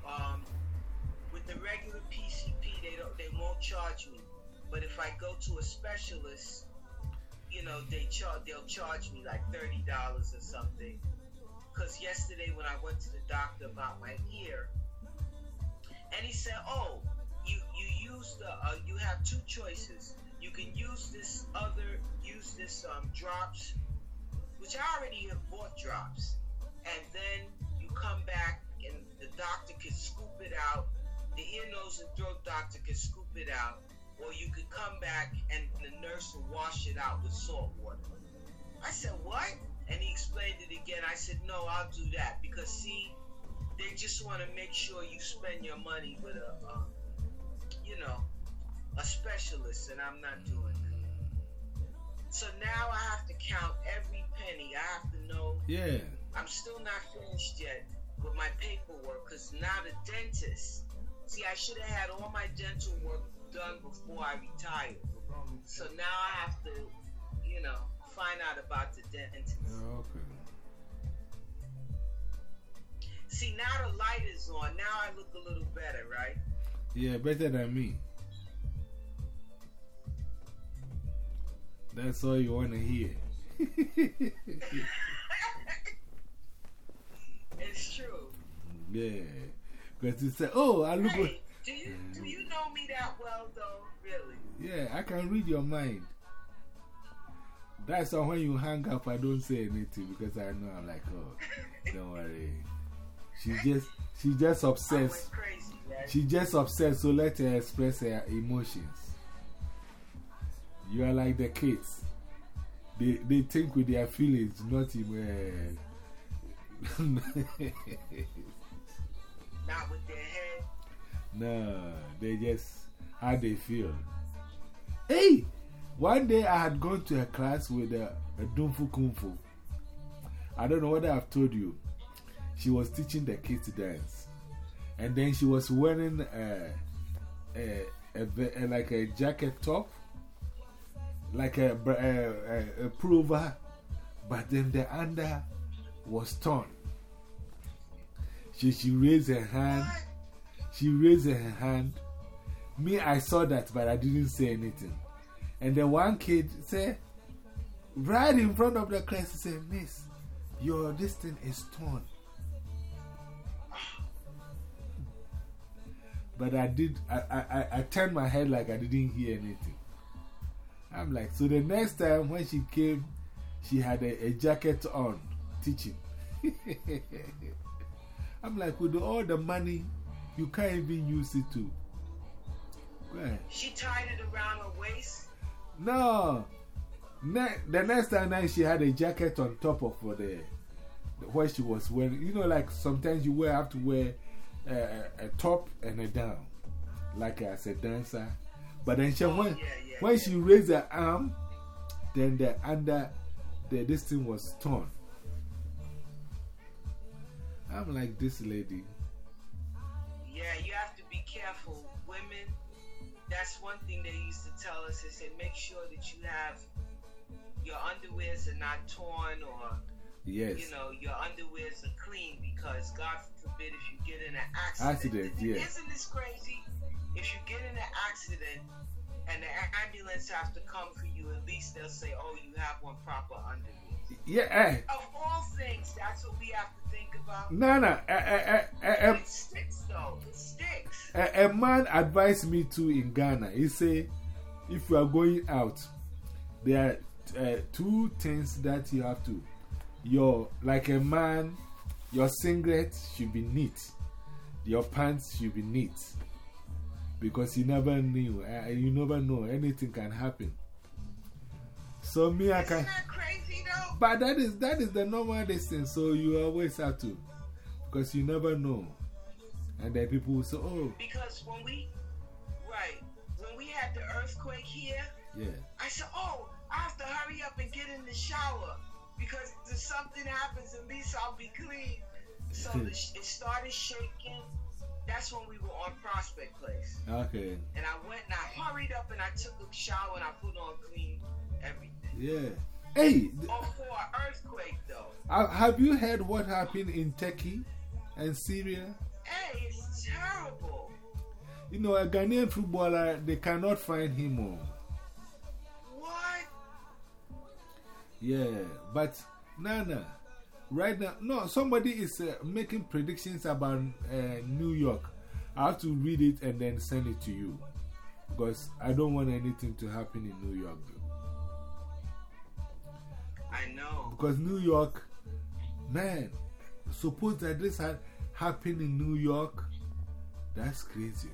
Speaker 2: um, with the regular PCP, they don't, they won't charge me. But if I go to a specialist, you know, they charge, they'll charge me like thirty dollars or something. Because yesterday when I went to the doctor about my ear, and he said, "Oh, you you use the uh, you have two choices. You can use this other use this um drops, which I already have bought drops, and then you come back and the doctor can scoop it out. The ear, nose, and throat doctor can scoop it out, or you could come back and the nurse will wash it out with salt water." I said, "What?" And he explained it again. I said, "No, I'll do that because see." They just want to make sure you spend your money with a, uh, you know, a specialist, and I'm not doing that. So now I have to count every penny. I have to know.
Speaker 1: Yeah.
Speaker 2: I'm still not finished yet with my paperwork because now the dentist. See, I should have had all my dental work done before I retired. So now I have to, you know, find out about the dentist.
Speaker 1: Oh, okay.
Speaker 2: See, now the light is on. Now I look a little better, right?
Speaker 1: Yeah, better than me. That's all you want to hear.
Speaker 2: It's true.
Speaker 1: yeah. Because you say, oh, I look,
Speaker 2: Hey, Do you, do you know me that well, though? Really?
Speaker 1: Yeah, I can read your mind. That's why when you hang up, I don't say anything because I know I'm like, oh, don't worry. She just, she just obsessed.
Speaker 2: Crazy, right?
Speaker 1: She just obsessed, so let her express her emotions. You are like the kids. They, they think with their feelings, not even.
Speaker 2: Not with their head.
Speaker 1: No, they just how they feel. Hey! One day I had gone to a class with a, a Kung I don't know whether I've told you. She was teaching the kids to dance. And then she was wearing a, a, a, a like a jacket top, like a, a, pullover, but then the under was torn. She, she raised her hand. She raised her hand. Me, I saw that, but I didn't say anything. And then one kid said, right in front of the class, he said, Miss, your this thing is torn. But I did, I, I, I turned my head like I didn't hear anything. I'm like, so the next time when she came, she had a, a jacket on teaching. I'm like, with all the money, you can't even use it to.
Speaker 2: She tied it around her waist.
Speaker 1: No. Ne the next time now she had a jacket on top of for the, what she was wearing. You know, like sometimes you wear, have to wear uh, a, a top and a down, like as a dancer. But then she,
Speaker 2: Oh,
Speaker 1: when,
Speaker 2: yeah, yeah,
Speaker 1: when she raised her arm, then the under, the, this thing was torn. I'm like this lady.
Speaker 2: Yeah, you have to be careful. That's one thing they used to tell us. They said, make sure that you have your underwears are not torn or,
Speaker 1: Yes.
Speaker 2: you know, your underwears are clean because God forbid if you get in an accident.
Speaker 1: Accident, yeah.
Speaker 2: Isn't this crazy? If you get in an accident and the ambulance have to come for you, at least they'll say, oh, you have one proper underwear.
Speaker 1: Yeah, eh.
Speaker 2: Of all things, that's what we have to think about.
Speaker 1: No, no.
Speaker 2: It sticks, though. It sticks.
Speaker 1: A, a man advised me to in Ghana. He said, if you are going out, there are uh, two things that you have to. Your, like a man, your singlet should be neat, your pants should be neat. Because you never knew, uh, you never know, anything can happen. So, me, I can.
Speaker 2: Isn't that crazy.
Speaker 1: But that is, that is the normal distance, so you always have to. Because you never know. And then people will say, oh,
Speaker 2: Because when we, right, when we had the earthquake here,
Speaker 1: yeah.
Speaker 2: I said, oh, I have to hurry up and get in the shower because if something happens, at least I'll be clean. So the it started shaking. That's when we were on Prospect Place.
Speaker 1: Okay.
Speaker 2: And I went and I hurried up and I took a shower and I put on clean everything.
Speaker 1: Yeah. Hey,
Speaker 2: Oh, for an earthquake, though.
Speaker 1: have you heard what happened in Turkey and Syria?
Speaker 2: Hey, it's terrible.
Speaker 1: You know, a Ghanaian footballer, they cannot find him. Oh.
Speaker 2: What?
Speaker 1: Yeah, but Nana, right now, no, somebody is uh, making predictions about uh, New York. I have to read it and then send it to you because I don't want anything to happen in New York.
Speaker 2: I know.
Speaker 1: Because New York, man, suppose that this had happened in New York, that's crazy.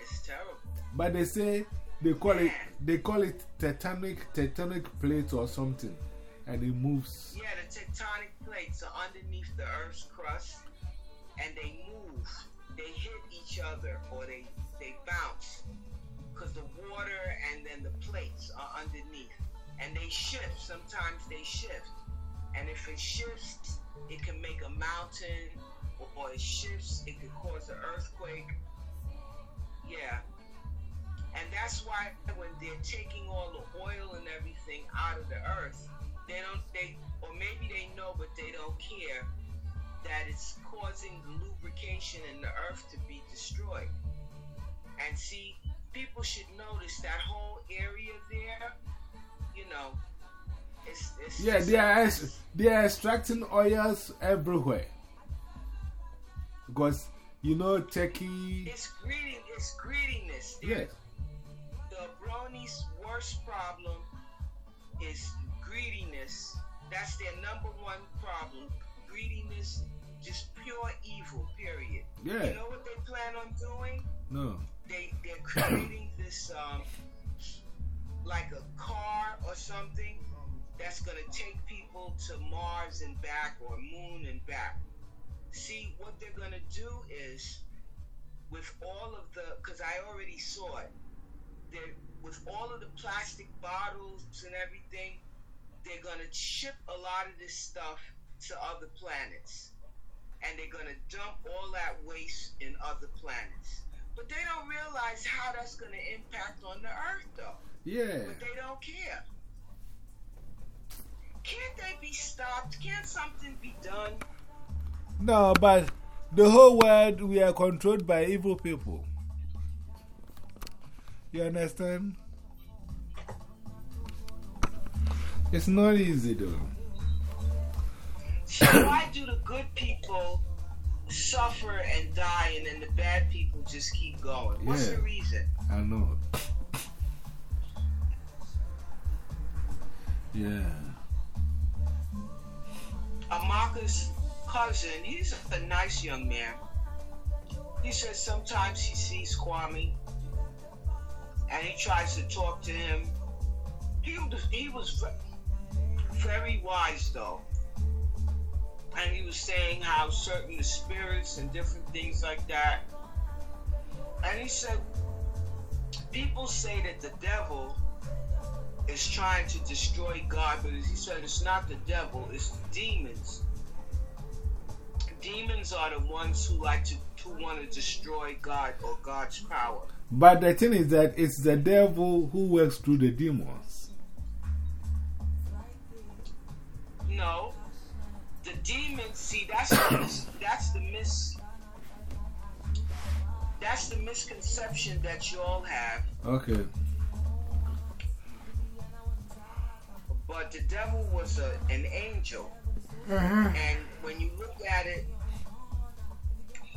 Speaker 2: It's terrible.
Speaker 1: But they say they call it they call it tectonic tectonic plate or something, and it moves.
Speaker 2: Yeah, the tectonic plates are underneath the Earth's crust, and they move. They hit each other, or they they bounce, because the water and then the plates are underneath, and they shift. Sometimes they shift, and if it shifts, it can make a mountain, or, it shifts, it could cause an earthquake. Yeah. And that's why when they're taking all the oil and everything out of the earth, they don't they or maybe they know but they don't care that it's causing the lubrication in the earth to be destroyed. And see, people should notice that whole area there, you know, it's, it's
Speaker 1: Yeah, they are, they are extracting oils everywhere. Because you know, Turkey.
Speaker 2: It's greeting. It's greediness.
Speaker 1: Yes.
Speaker 2: The bronies' worst problem is greediness. That's their number one problem. Greediness, just pure evil. Period.
Speaker 1: Yeah.
Speaker 2: You know what they plan on doing?
Speaker 1: No.
Speaker 2: They they're creating this um like a car or something that's gonna take people to Mars and back or Moon and back. See what they're gonna do is with all of the because I already saw it. They're with all of the plastic bottles and everything, they're gonna ship a lot of this stuff to other planets. And they're gonna dump all that waste in other planets. But they don't realize how that's gonna impact on the earth though.
Speaker 1: Yeah.
Speaker 2: But they don't care. Can't they be stopped? Can't something be done?
Speaker 1: No, but the whole world, we are controlled by evil people. You understand? It's not easy though.
Speaker 2: So why do the good people suffer and die and then the bad people just keep going? What's
Speaker 1: Yeah.
Speaker 2: the reason?
Speaker 1: I know. Yeah.
Speaker 2: Amaka's cousin, he's a nice young man. He says sometimes he sees Kwame and he tries to talk to him. He was, he was very wise though. And he was saying how certain spirits and different things like that. And he said, people say that the devil is trying to destroy God, but as he said, it's not the devil, it's the demons. Demons are the ones who like to who want to destroy God or God's power.
Speaker 1: But the thing is that it's the devil who works through the demons.
Speaker 2: No, the demons. See, that's the mis, that's the mis that's the misconception that you all have.
Speaker 1: Okay.
Speaker 2: But the devil was a, an angel. Mm-hmm. And when you look at it,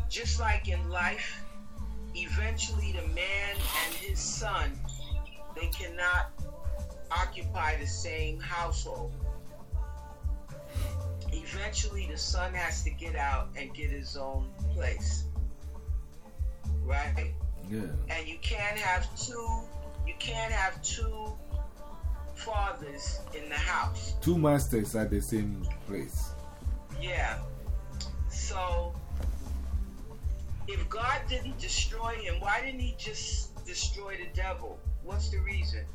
Speaker 2: just like in life, eventually the man and his son, they cannot occupy the same household. Eventually the son has to get out and get his own place. Right?
Speaker 1: Yeah.
Speaker 2: And you can't have two you can't have two fathers in the house.
Speaker 1: Two masters at the same place.
Speaker 2: Yeah. So, if God didn't destroy him, why didn't he just destroy the devil? What's the reason?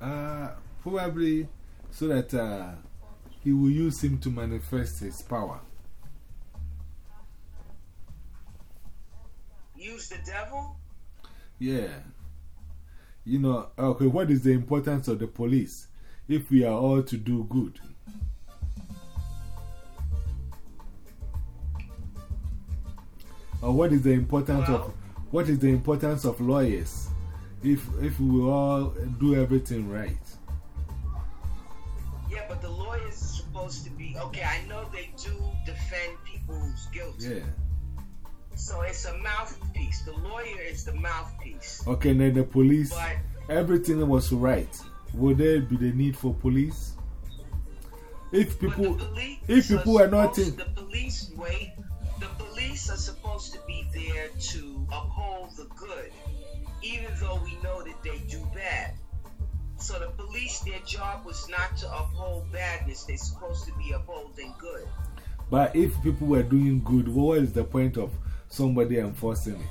Speaker 1: Uh, probably so that uh, he will use him to manifest his power.
Speaker 2: Use the devil?
Speaker 1: Yeah. You know, okay, what is the importance of the police if we are all to do good? Or what is the importance of what is the importance of lawyers if if we all do everything right?
Speaker 2: Yeah, but the lawyers are supposed to be okay. I know they do defend people who's guilty.
Speaker 1: Yeah.
Speaker 2: So it's a mouthpiece. The lawyer is the mouthpiece.
Speaker 1: Okay, then the police,
Speaker 2: But
Speaker 1: everything was right. Would there be the need for police? If people,
Speaker 2: police
Speaker 1: if people are not in,
Speaker 2: the police wait. The police are supposed to be there to uphold the good, even though we know that they do bad. So the police, their job was not to uphold badness; they're supposed to be upholding good.
Speaker 1: but if people were doing good, what is the point of somebody enforcing it?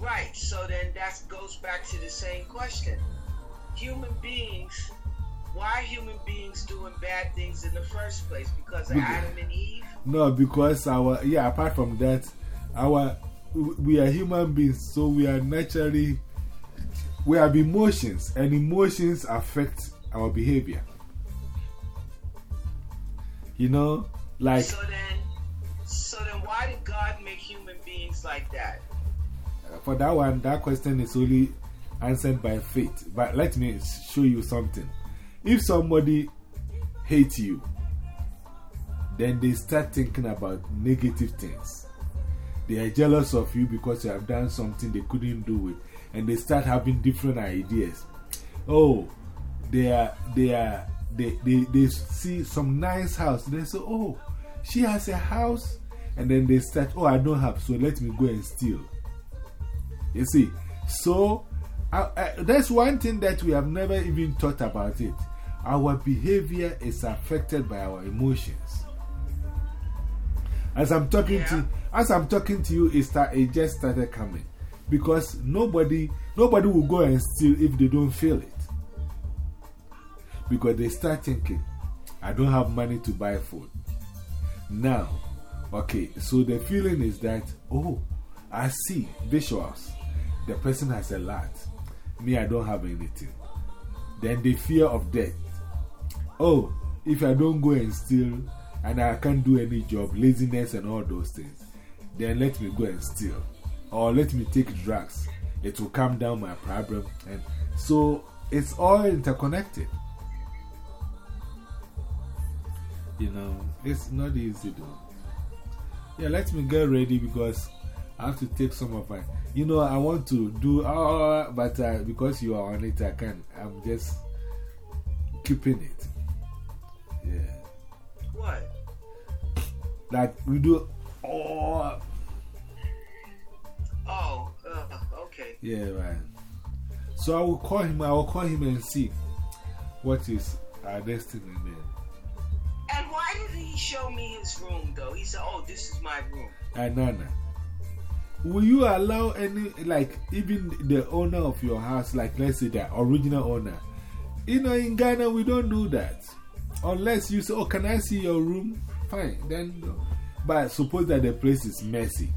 Speaker 2: Right. So then that goes back to the same question: human beings. Why are human beings doing bad things in the first place? Because of
Speaker 1: Because-
Speaker 2: Adam and Eve.
Speaker 1: No, because our, yeah, apart from that, our, we are human beings, so we are naturally, we have emotions, and emotions affect our behavior. You know, like,
Speaker 2: So then, so beings like that?
Speaker 1: Uh, for that one, that question is only answered by faith. But let me show you something. If somebody hates you, then they start thinking about negative things. They are jealous of you because you have done something they couldn't do it, and they start having different ideas. Oh, they are, they are, they, they, they see some nice house. They say, Oh, she has a house. And then they start, Oh, I don't have, so let me go and steal. You see, so that's one thing that we have never even thought about it. Our behavior is affected by our emotions. As I'm talking to, as I'm talking to you, it, start, it just started coming. Because nobody, nobody will go and steal if they don't feel it. Because they start thinking, I don't have money to buy food. Now, okay, so the feeling is that, oh, I see visuals. The person has a lot. Me, I don't have anything. Then the fear of death. Oh, if I don't go and steal and I can't do any job, laziness and all those things, then let me go and steal. Or let me take drugs. It will calm down my problem. And so it's all interconnected. You know, it's not easy though. Yeah, let me get ready because I have to take some of my. You know, I want to do, oh, but uh, because you are on it, I can. I'm just keeping it. Yeah.
Speaker 2: What?
Speaker 1: Like we do, oh.
Speaker 2: Oh, uh, okay.
Speaker 1: Yeah, right. So I will call him, I will call him and see what is our destiny man.
Speaker 2: And why did he show me his room though? He said, Oh, this is my room.
Speaker 1: Anana. Will you allow any, like, even the owner of your house, like, let's say the original owner? You know, in Ghana, we don't do that. Unless you say, Oh, can I see your room? Fine, then. But suppose that the place is messy.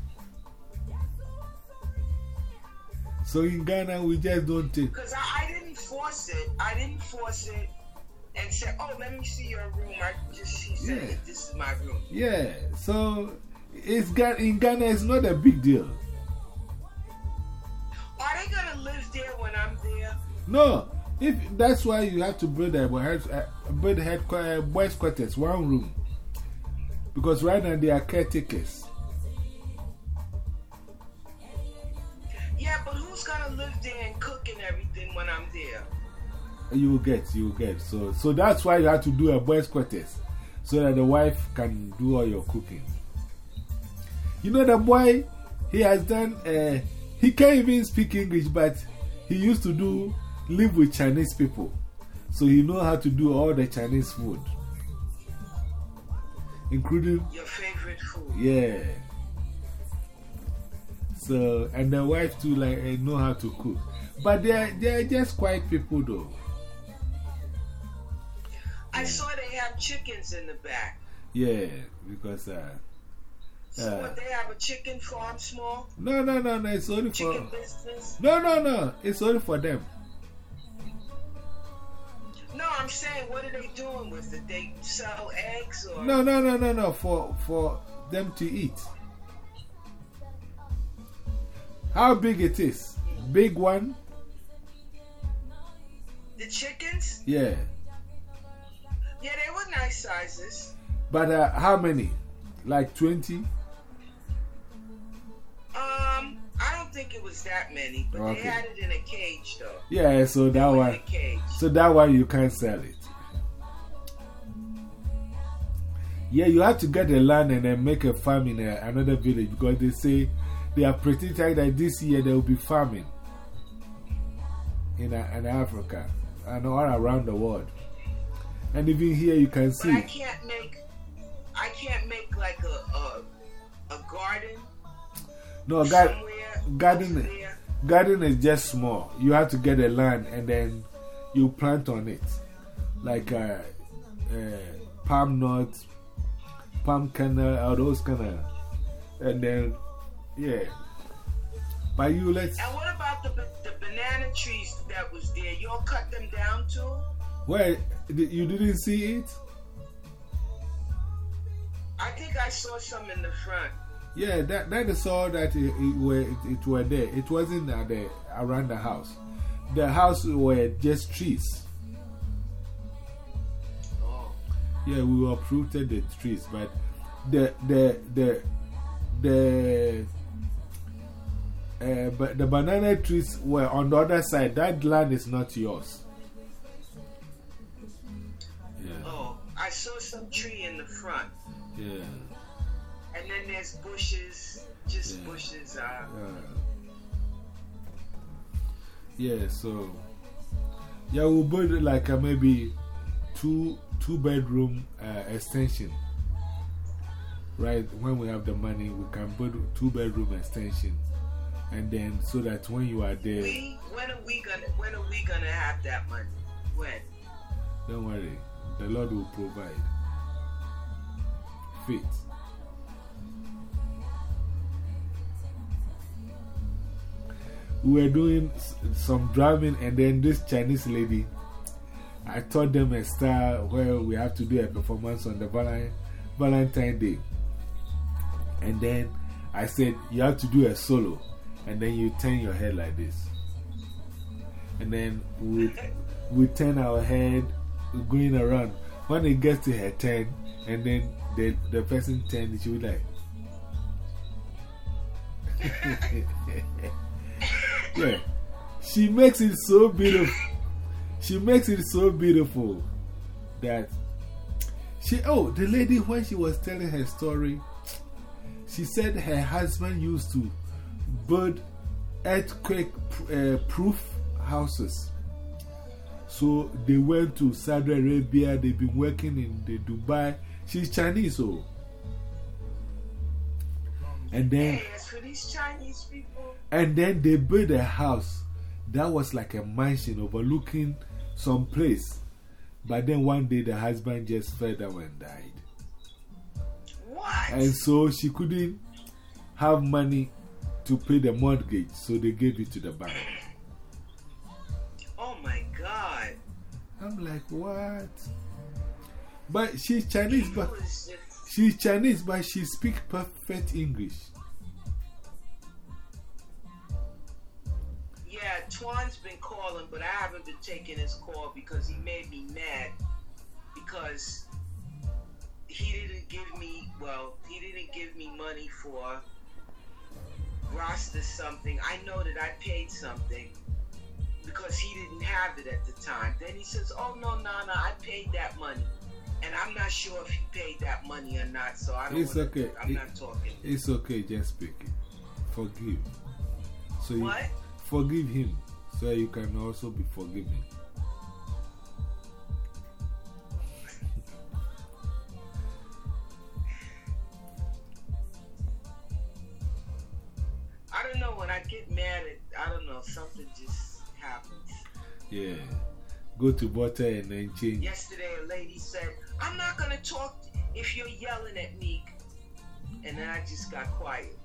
Speaker 1: So in Ghana, we just don't take.
Speaker 2: Because I, I didn't force it. I didn't force it and say, Oh, let me see your room. I just, he said,
Speaker 1: Yeah.
Speaker 2: This is my room.
Speaker 1: Yeah, so it's, Ga- in Ghana, it's not a big deal.
Speaker 2: Are they to live there when I'm there?
Speaker 1: No, if that's why you have to build a, build a head, a boys' quarters, one room. Because right now they are caretakers.
Speaker 2: Yeah, but who's going to live there and cook and everything when I'm there?
Speaker 1: You will get, you will get. So, so that's why you have to do a boys' quarters. So that the wife can do all your cooking. You know, the boy, he has done, uh, he can't even speak English, but he used to do, live with Chinese people. So he know how to do all the Chinese food. Including
Speaker 2: Your favorite food.
Speaker 1: Yeah. So, and the wife too, like, eh, know how to cook. But they're, they're just quiet people, though.
Speaker 2: I saw they have chickens in the back.
Speaker 1: Yeah, because, uh,
Speaker 2: So
Speaker 1: Uh.
Speaker 2: what, they have a chicken farm small?
Speaker 1: no, no, no, no, it's only for,
Speaker 2: Chicken business?
Speaker 1: no, no, no, it's only for them.
Speaker 2: No, I'm saying, what are they doing with it? They sell eggs or?
Speaker 1: No, no, no, no, no, for, for them to eat. How big it is? Big one?
Speaker 2: The chickens?
Speaker 1: Yeah.
Speaker 2: Yeah, they were nice sizes.
Speaker 1: But uh, how many? Like 20?
Speaker 2: Um, I don't think it was that many, but
Speaker 1: Okay.
Speaker 2: they had it in a cage though.
Speaker 1: Yeah, so that one. So that why you can't sell it. Yeah, you have to get the land and then make a farm in a, another village because they say they are predicting that this year there will be farming in, a, in Africa and all around the world. And even here you can
Speaker 2: But I can't make, I can't make like a a, a garden
Speaker 1: No, gar garden- garden is just small. You have to get a land and then you plant on it. Like uh, uh, palm nuts, palm kernel, all those kind of. And then, yeah. But you let's.
Speaker 2: And what about the the banana trees that was there? You all cut them down too?
Speaker 1: Where you didn't see it?
Speaker 2: I think I saw some in the front.
Speaker 1: Yeah, that, that is all that it, it, were, it, it were there. It wasn't at the, around the house. The house were just trees.
Speaker 2: Oh.
Speaker 1: Yeah, we were uprooted the trees, but the, the, the, the, uh, but the banana trees were on the other side. That land is not yours.
Speaker 2: I saw some tree in the front.
Speaker 1: Yeah.
Speaker 2: And then there's bushes, just yeah. bushes. Uh,
Speaker 1: yeah. yeah, so. Yeah, we'll build like a maybe two, two bedroom uh, extension. Right? When we have the money, we can build two bedroom extension. And then so that when you are there.
Speaker 2: We, when are we gonna when are we gonna have that money? When?
Speaker 1: Don't worry. The Lord will provide. Faith. We were doing some drumming, and then this Chinese lady, I taught them a style where we have to do a performance on the Valentine Day. And then I said, You have to do a solo and then you turn your head like this. And then we, we turn our head going around. When it gets to her turn, and then the, the person turns, she will like. yeah. She makes it so beautiful. She makes it so beautiful that she, oh, the lady, when she was telling her story, she said her husband used to build earthquake uh, proof houses. So they went to Saudi Arabia, they've been working in the Dubai. She's Chinese, oh. And then, and then they built a house that was like a mansion overlooking some place. But then one day the husband just fell down and died.
Speaker 2: What?
Speaker 1: And so she couldn't have money to pay the mortgage, so they gave it to the bank.
Speaker 2: My God.
Speaker 1: I'm like, what? But she's Chinese, but she's Chinese, but she speaks perfect English.
Speaker 2: Yeah, Twan's been calling, but I haven't been taking his call because he made me mad. Because he didn't give me, well, he didn't give me money for roster something, I know that I paid something because he didn't have it at the time. Then he says, Oh, no, no, no, I paid that money. And I'm not sure if he paid that money or not, so I don't
Speaker 1: It's okay.
Speaker 2: I'm it, not talking.
Speaker 1: It's okay, just speak it. Forgive. So
Speaker 2: what?
Speaker 1: You, forgive him so you can also be forgiven. Yeah. Go to butter and then change.
Speaker 2: Yesterday, a lady said, I'm not going to talk if you're yelling at me. And then I just got quiet.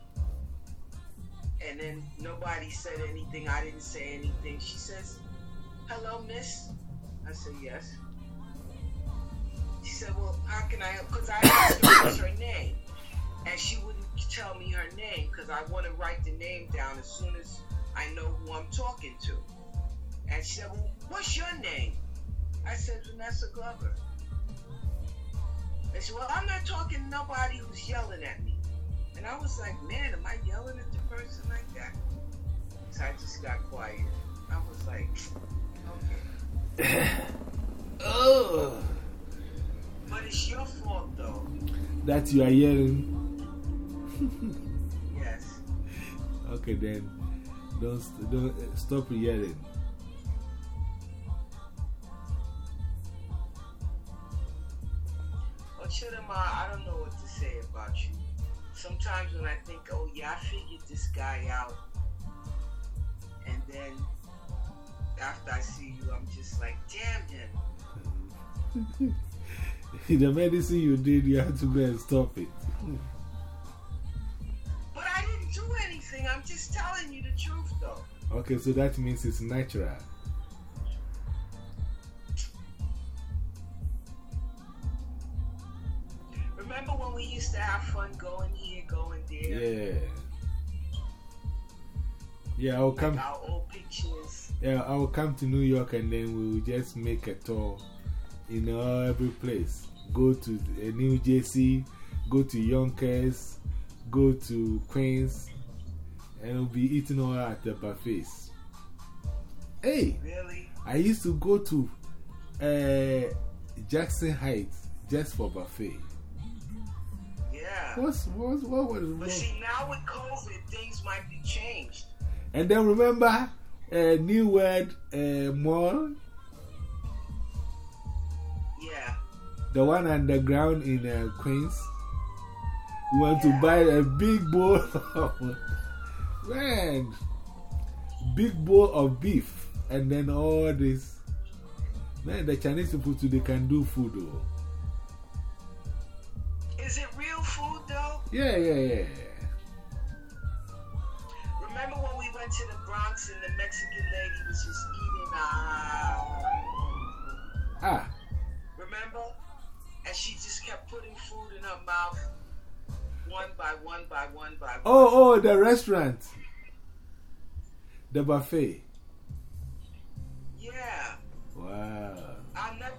Speaker 2: And then nobody said anything. I didn't say anything. She says, Hello, miss. I said, Yes. She said, Well, how can I help? Because I asked her what's her name. And she wouldn't tell me her name because I want to write the name down as soon as I know who I'm talking to. And she said, well, what's your name? I said, Vanessa Glover. And she said, well, I'm not talking to nobody who's yelling at me. And I was like, man, am I yelling at the person like that? So I just got quiet. I was like, okay. oh. But it's your fault, though.
Speaker 1: That you are yelling?
Speaker 2: yes.
Speaker 1: Okay, then. Don't, don't stop yelling.
Speaker 2: Chidema, I don't know what to say about you. Sometimes when I think, oh yeah, I figured this guy out, and then after I see you, I'm just like, damn him.
Speaker 1: the medicine you did, you have to go and stop it.
Speaker 2: But I didn't do anything. I'm just telling you the truth, though.
Speaker 1: Okay, so that means it's natural.
Speaker 2: To have fun going here, going there.
Speaker 1: Yeah. Yeah, I'll come.
Speaker 2: Like our old pictures.
Speaker 1: Yeah, I'll come to New York and then we'll just make a tour in every place. go to uh, New Jersey, go to Yonkers, go to Queens, and we'll be eating all at the buffets. Hey,
Speaker 2: Really?
Speaker 1: I used to go to uh, Jackson Heights just for buffet.
Speaker 2: Yeah.
Speaker 1: What's, what's, what was
Speaker 2: But see, now with COVID, things might be changed.
Speaker 1: And then remember uh, New World uh, Mall,
Speaker 2: Yeah.
Speaker 1: the one underground in uh, Queens? We want to buy a big bowl of, man, big bowl of beef. And then all this. Man, the Chinese people too, they can do food. Oh.
Speaker 2: Is it real food though?
Speaker 1: Yeah, yeah, yeah.
Speaker 2: Remember when we went to the Bronx and the Mexican lady was just eating? Ah.
Speaker 1: Ah,
Speaker 2: Remember? And she just kept putting food in her mouth, one by one by one by one.
Speaker 1: oh, oh, the restaurant. The buffet.
Speaker 2: Yeah.
Speaker 1: Wow.
Speaker 2: I'll never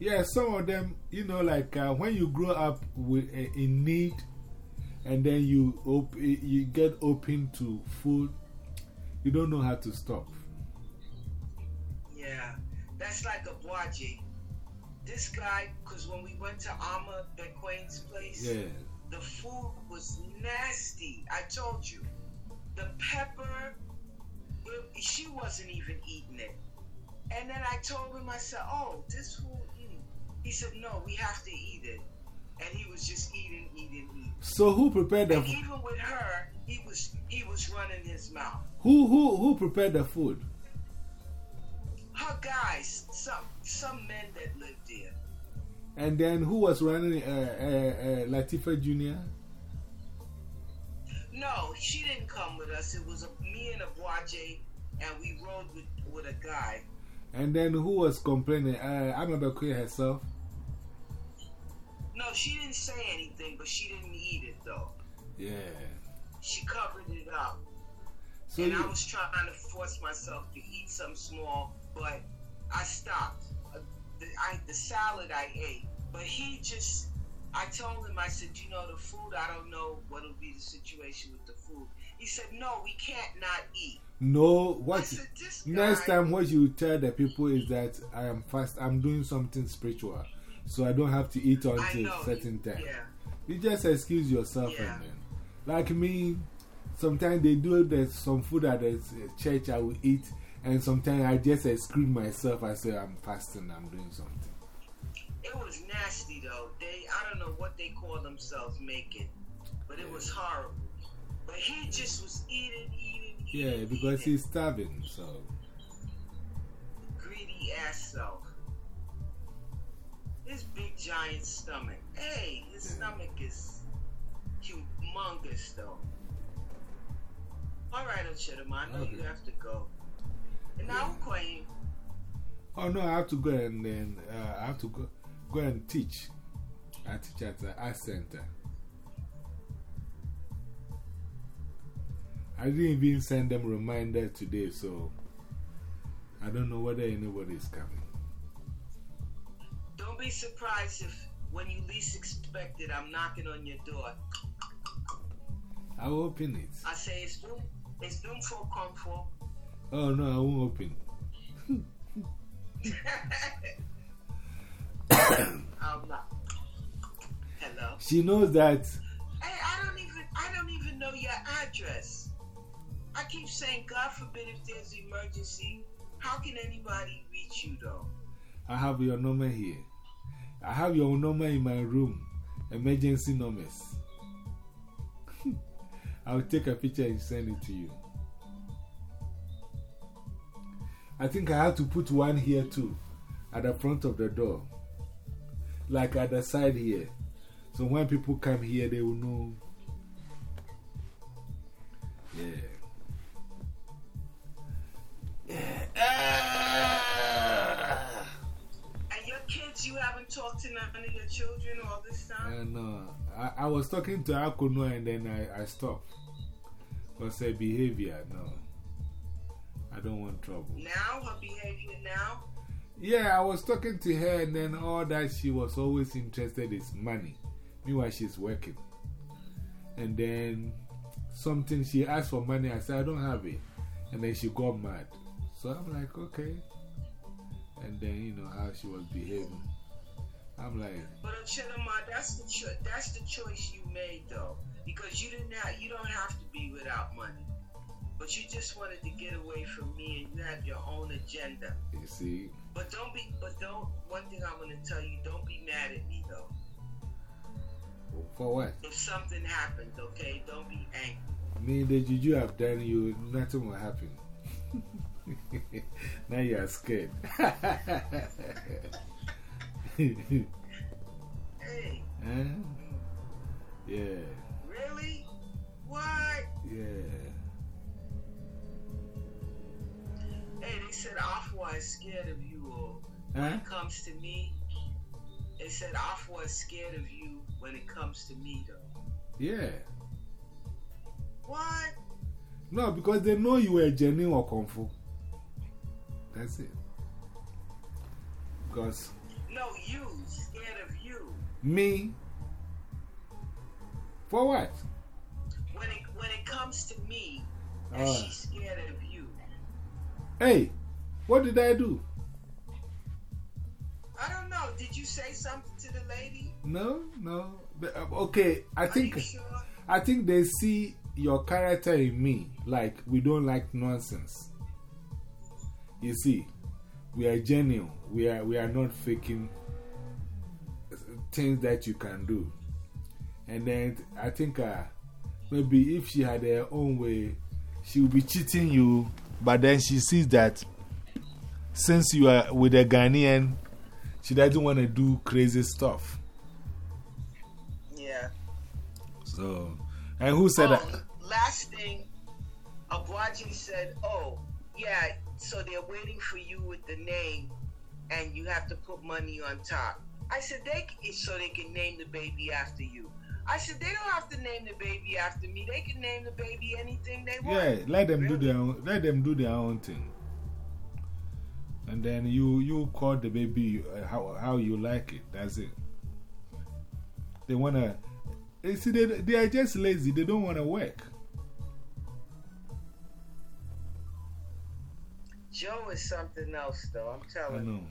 Speaker 1: Yeah, some of them, you know, like uh, when you grow up with, uh, in need and then you, op you get open to food, you don't know how to stop.
Speaker 2: Yeah. That's like a Boaji. This guy, because when we went to Alma McQuain's place,
Speaker 1: Yeah.
Speaker 2: the food was nasty. I told you. The pepper, it, she wasn't even eating it. And then I told him, I said, oh, this food. He said, no, we have to eat it. And he was just eating, eating, eating.
Speaker 1: So who prepared the food?
Speaker 2: even with her, he was he was running his mouth.
Speaker 1: Who, who, who prepared the food?
Speaker 2: Her guys, some some men that lived there.
Speaker 1: And then who was running uh, uh, uh, Latifa Jr.?
Speaker 2: No, she didn't come with us. It was a, me and a Boaje, and we rode with, with a guy.
Speaker 1: And then who was complaining? Uh, Amaba Queen herself.
Speaker 2: No, she didn't say anything, but she didn't eat it though.
Speaker 1: Yeah.
Speaker 2: She covered it up.
Speaker 1: So
Speaker 2: and
Speaker 1: you,
Speaker 2: I was trying to force myself to eat some small, but I stopped. Uh, the, I, the salad I ate, but he just, I told him, I said, you know, the food, I don't know what'll be the situation with the food. He said, no, we can't not eat.
Speaker 1: no, what?
Speaker 2: said,
Speaker 1: Next time, what you tell the people is that I am fast, I'm doing something spiritual. So I don't have to eat until
Speaker 2: know.
Speaker 1: certain time.
Speaker 2: Yeah.
Speaker 1: You just excuse yourself
Speaker 2: Yeah.
Speaker 1: and then. Like me, sometimes they do there's some food at the church I will eat, and sometimes I just excuse myself. I say, I'm fasting, I'm doing something.
Speaker 2: It was nasty though. They, I don't know what they call themselves making, but it was horrible. But he just was eating, eating, eating.
Speaker 1: Yeah, because
Speaker 2: eating.
Speaker 1: he's starving, so.
Speaker 2: greedy ass self. His big giant stomach. Hey, his
Speaker 1: Yeah.
Speaker 2: stomach is humongous though. All right, Ochidama, I know you have to go. And now,
Speaker 1: Yeah.
Speaker 2: Queen,
Speaker 1: Oh no, I have to go and then uh, I have to go, go and teach. I teach at the art center. I didn't even send them reminder today, so I don't know whether anybody is coming.
Speaker 2: don't be surprised if when you least expect it, I'm knocking on your door.
Speaker 1: I'll open it.
Speaker 2: I say it's doom, it's doom for comfort.
Speaker 1: Oh no, I won't open.
Speaker 2: I'm not. Hello.
Speaker 1: She knows that.
Speaker 2: Hey, I don't even I don't even know your address. I keep saying, God forbid if there's an emergency, how can anybody reach you though?
Speaker 1: I have your number here. I have your number in my room. Emergency numbers. I'll take a picture and send it to you. I think I have to put one here too, at the front of the door, like at the side here. So when people come here, they will know. Yeah. Yeah.
Speaker 2: And your kids, you haven't talked to none of your children all this time?
Speaker 1: Uh, I know. I, I was talking to Akuno and then I, I stopped. Because her behavior, no. I don't want trouble.
Speaker 2: Now, her behavior now?
Speaker 1: Yeah, I was talking to her, and then all that she was always interested is money. Meanwhile, she's working. And then something, she asked for money. I said, I don't have it. And then she got mad. So I'm like, okay. And then, you know, how she was behaving. I'm like,
Speaker 2: but uh, Chidama, that's the cho that's the choice you made though, because you didn't have, you don't have to be without money, but you just wanted to get away from me and you had your own agenda.
Speaker 1: You see.
Speaker 2: But don't be, but don't. One thing I'm gonna tell you, don't be mad at me though.
Speaker 1: For what?
Speaker 2: If something happens, okay, don't be angry.
Speaker 1: Me, the juju have done you, nothing will happen. now you are scared.
Speaker 2: hey.
Speaker 1: Huh? Mm. Yeah.
Speaker 2: Really? What?
Speaker 1: Yeah.
Speaker 2: Hey, they said Afua is scared of you, or
Speaker 1: huh?
Speaker 2: when it comes to me. They said Afua is scared of you when it comes to me, though.
Speaker 1: Yeah.
Speaker 2: What?
Speaker 1: No, because they know you were genuine Okomfo. That's it. Because.
Speaker 2: No, you. Scared of you.
Speaker 1: Me? For what?
Speaker 2: When it, when it comes to me,
Speaker 1: Uh.
Speaker 2: she's scared of.
Speaker 1: Hey, what did I do?
Speaker 2: I don't know. Did you say something to the lady?
Speaker 1: No, no. But, uh, okay, I
Speaker 2: Are
Speaker 1: think.
Speaker 2: sure?
Speaker 1: I think they see your character in me. Like, we don't like nonsense. You see, we are genuine. We are, we are not faking things that you can do. And then I think uh, maybe if she had her own way, she would be cheating you. But then she sees that since you are with a Ghanaian, she doesn't want to do crazy stuff.
Speaker 2: Yeah.
Speaker 1: So, and who said that?
Speaker 2: Oh, last thing, Abwaji said, oh, yeah, so they're waiting for you with the name and you have to put money on top. I said, they so they can name the baby after you. I said, they don't have to name the baby after me. They can name the baby anything they want.
Speaker 1: Yeah, let them do their own, let them do their own thing. And then you, you call the baby uh, how, how you like it. That's it. They want to, you see, they, they are just lazy. They don't want to work.
Speaker 2: Joe is something else, though. I'm telling you.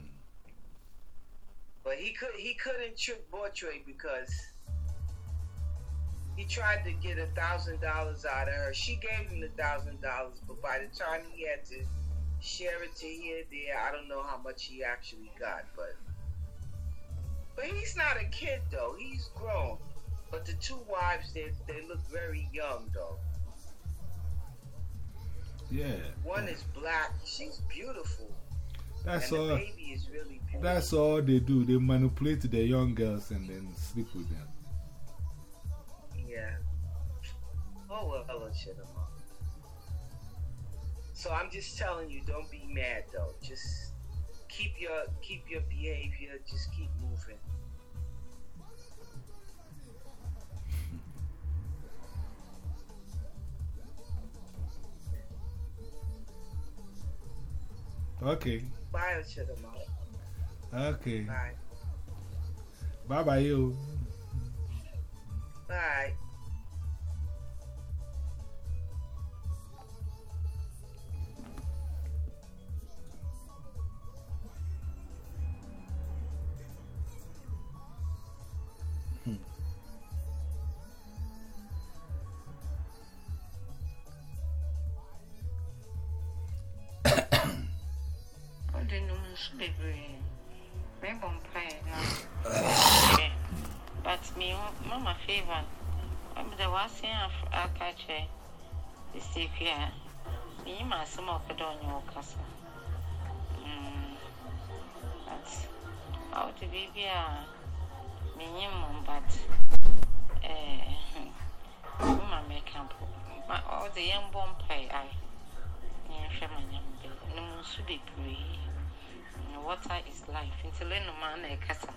Speaker 2: But he could he couldn't trick Bortre because he tried to get a thousand dollars out of her. She gave him the thousand dollars, but by the time he had to share it to here, there, I don't know how much he actually got, but but he's not a kid though. He's grown. But the two wives, they they look very young though.
Speaker 1: Yeah.
Speaker 2: One is black. She's beautiful,
Speaker 1: That's
Speaker 2: and the
Speaker 1: all.
Speaker 2: baby is really beautiful.
Speaker 1: That's all they do. They manipulate the young girls and then sleep with them.
Speaker 2: Oh well, up. So I'm just telling you, don't be mad though. Just keep your keep your behavior. Just keep moving.
Speaker 1: Okay.
Speaker 2: Bye, I'll shut him up.
Speaker 1: Okay.
Speaker 2: Bye.
Speaker 1: Bye bye, you.
Speaker 2: Bye.
Speaker 3: Mama favor, I'm the one thing I've catch the stake here. Me, my some of it on your castle. But out the baby, me, mum, but eh, mama make up. All the young bomb pie, I. nhwɛ ma nyame bɛyɛ no mu nso bebree Na water is life nti le no maa na ɛkasa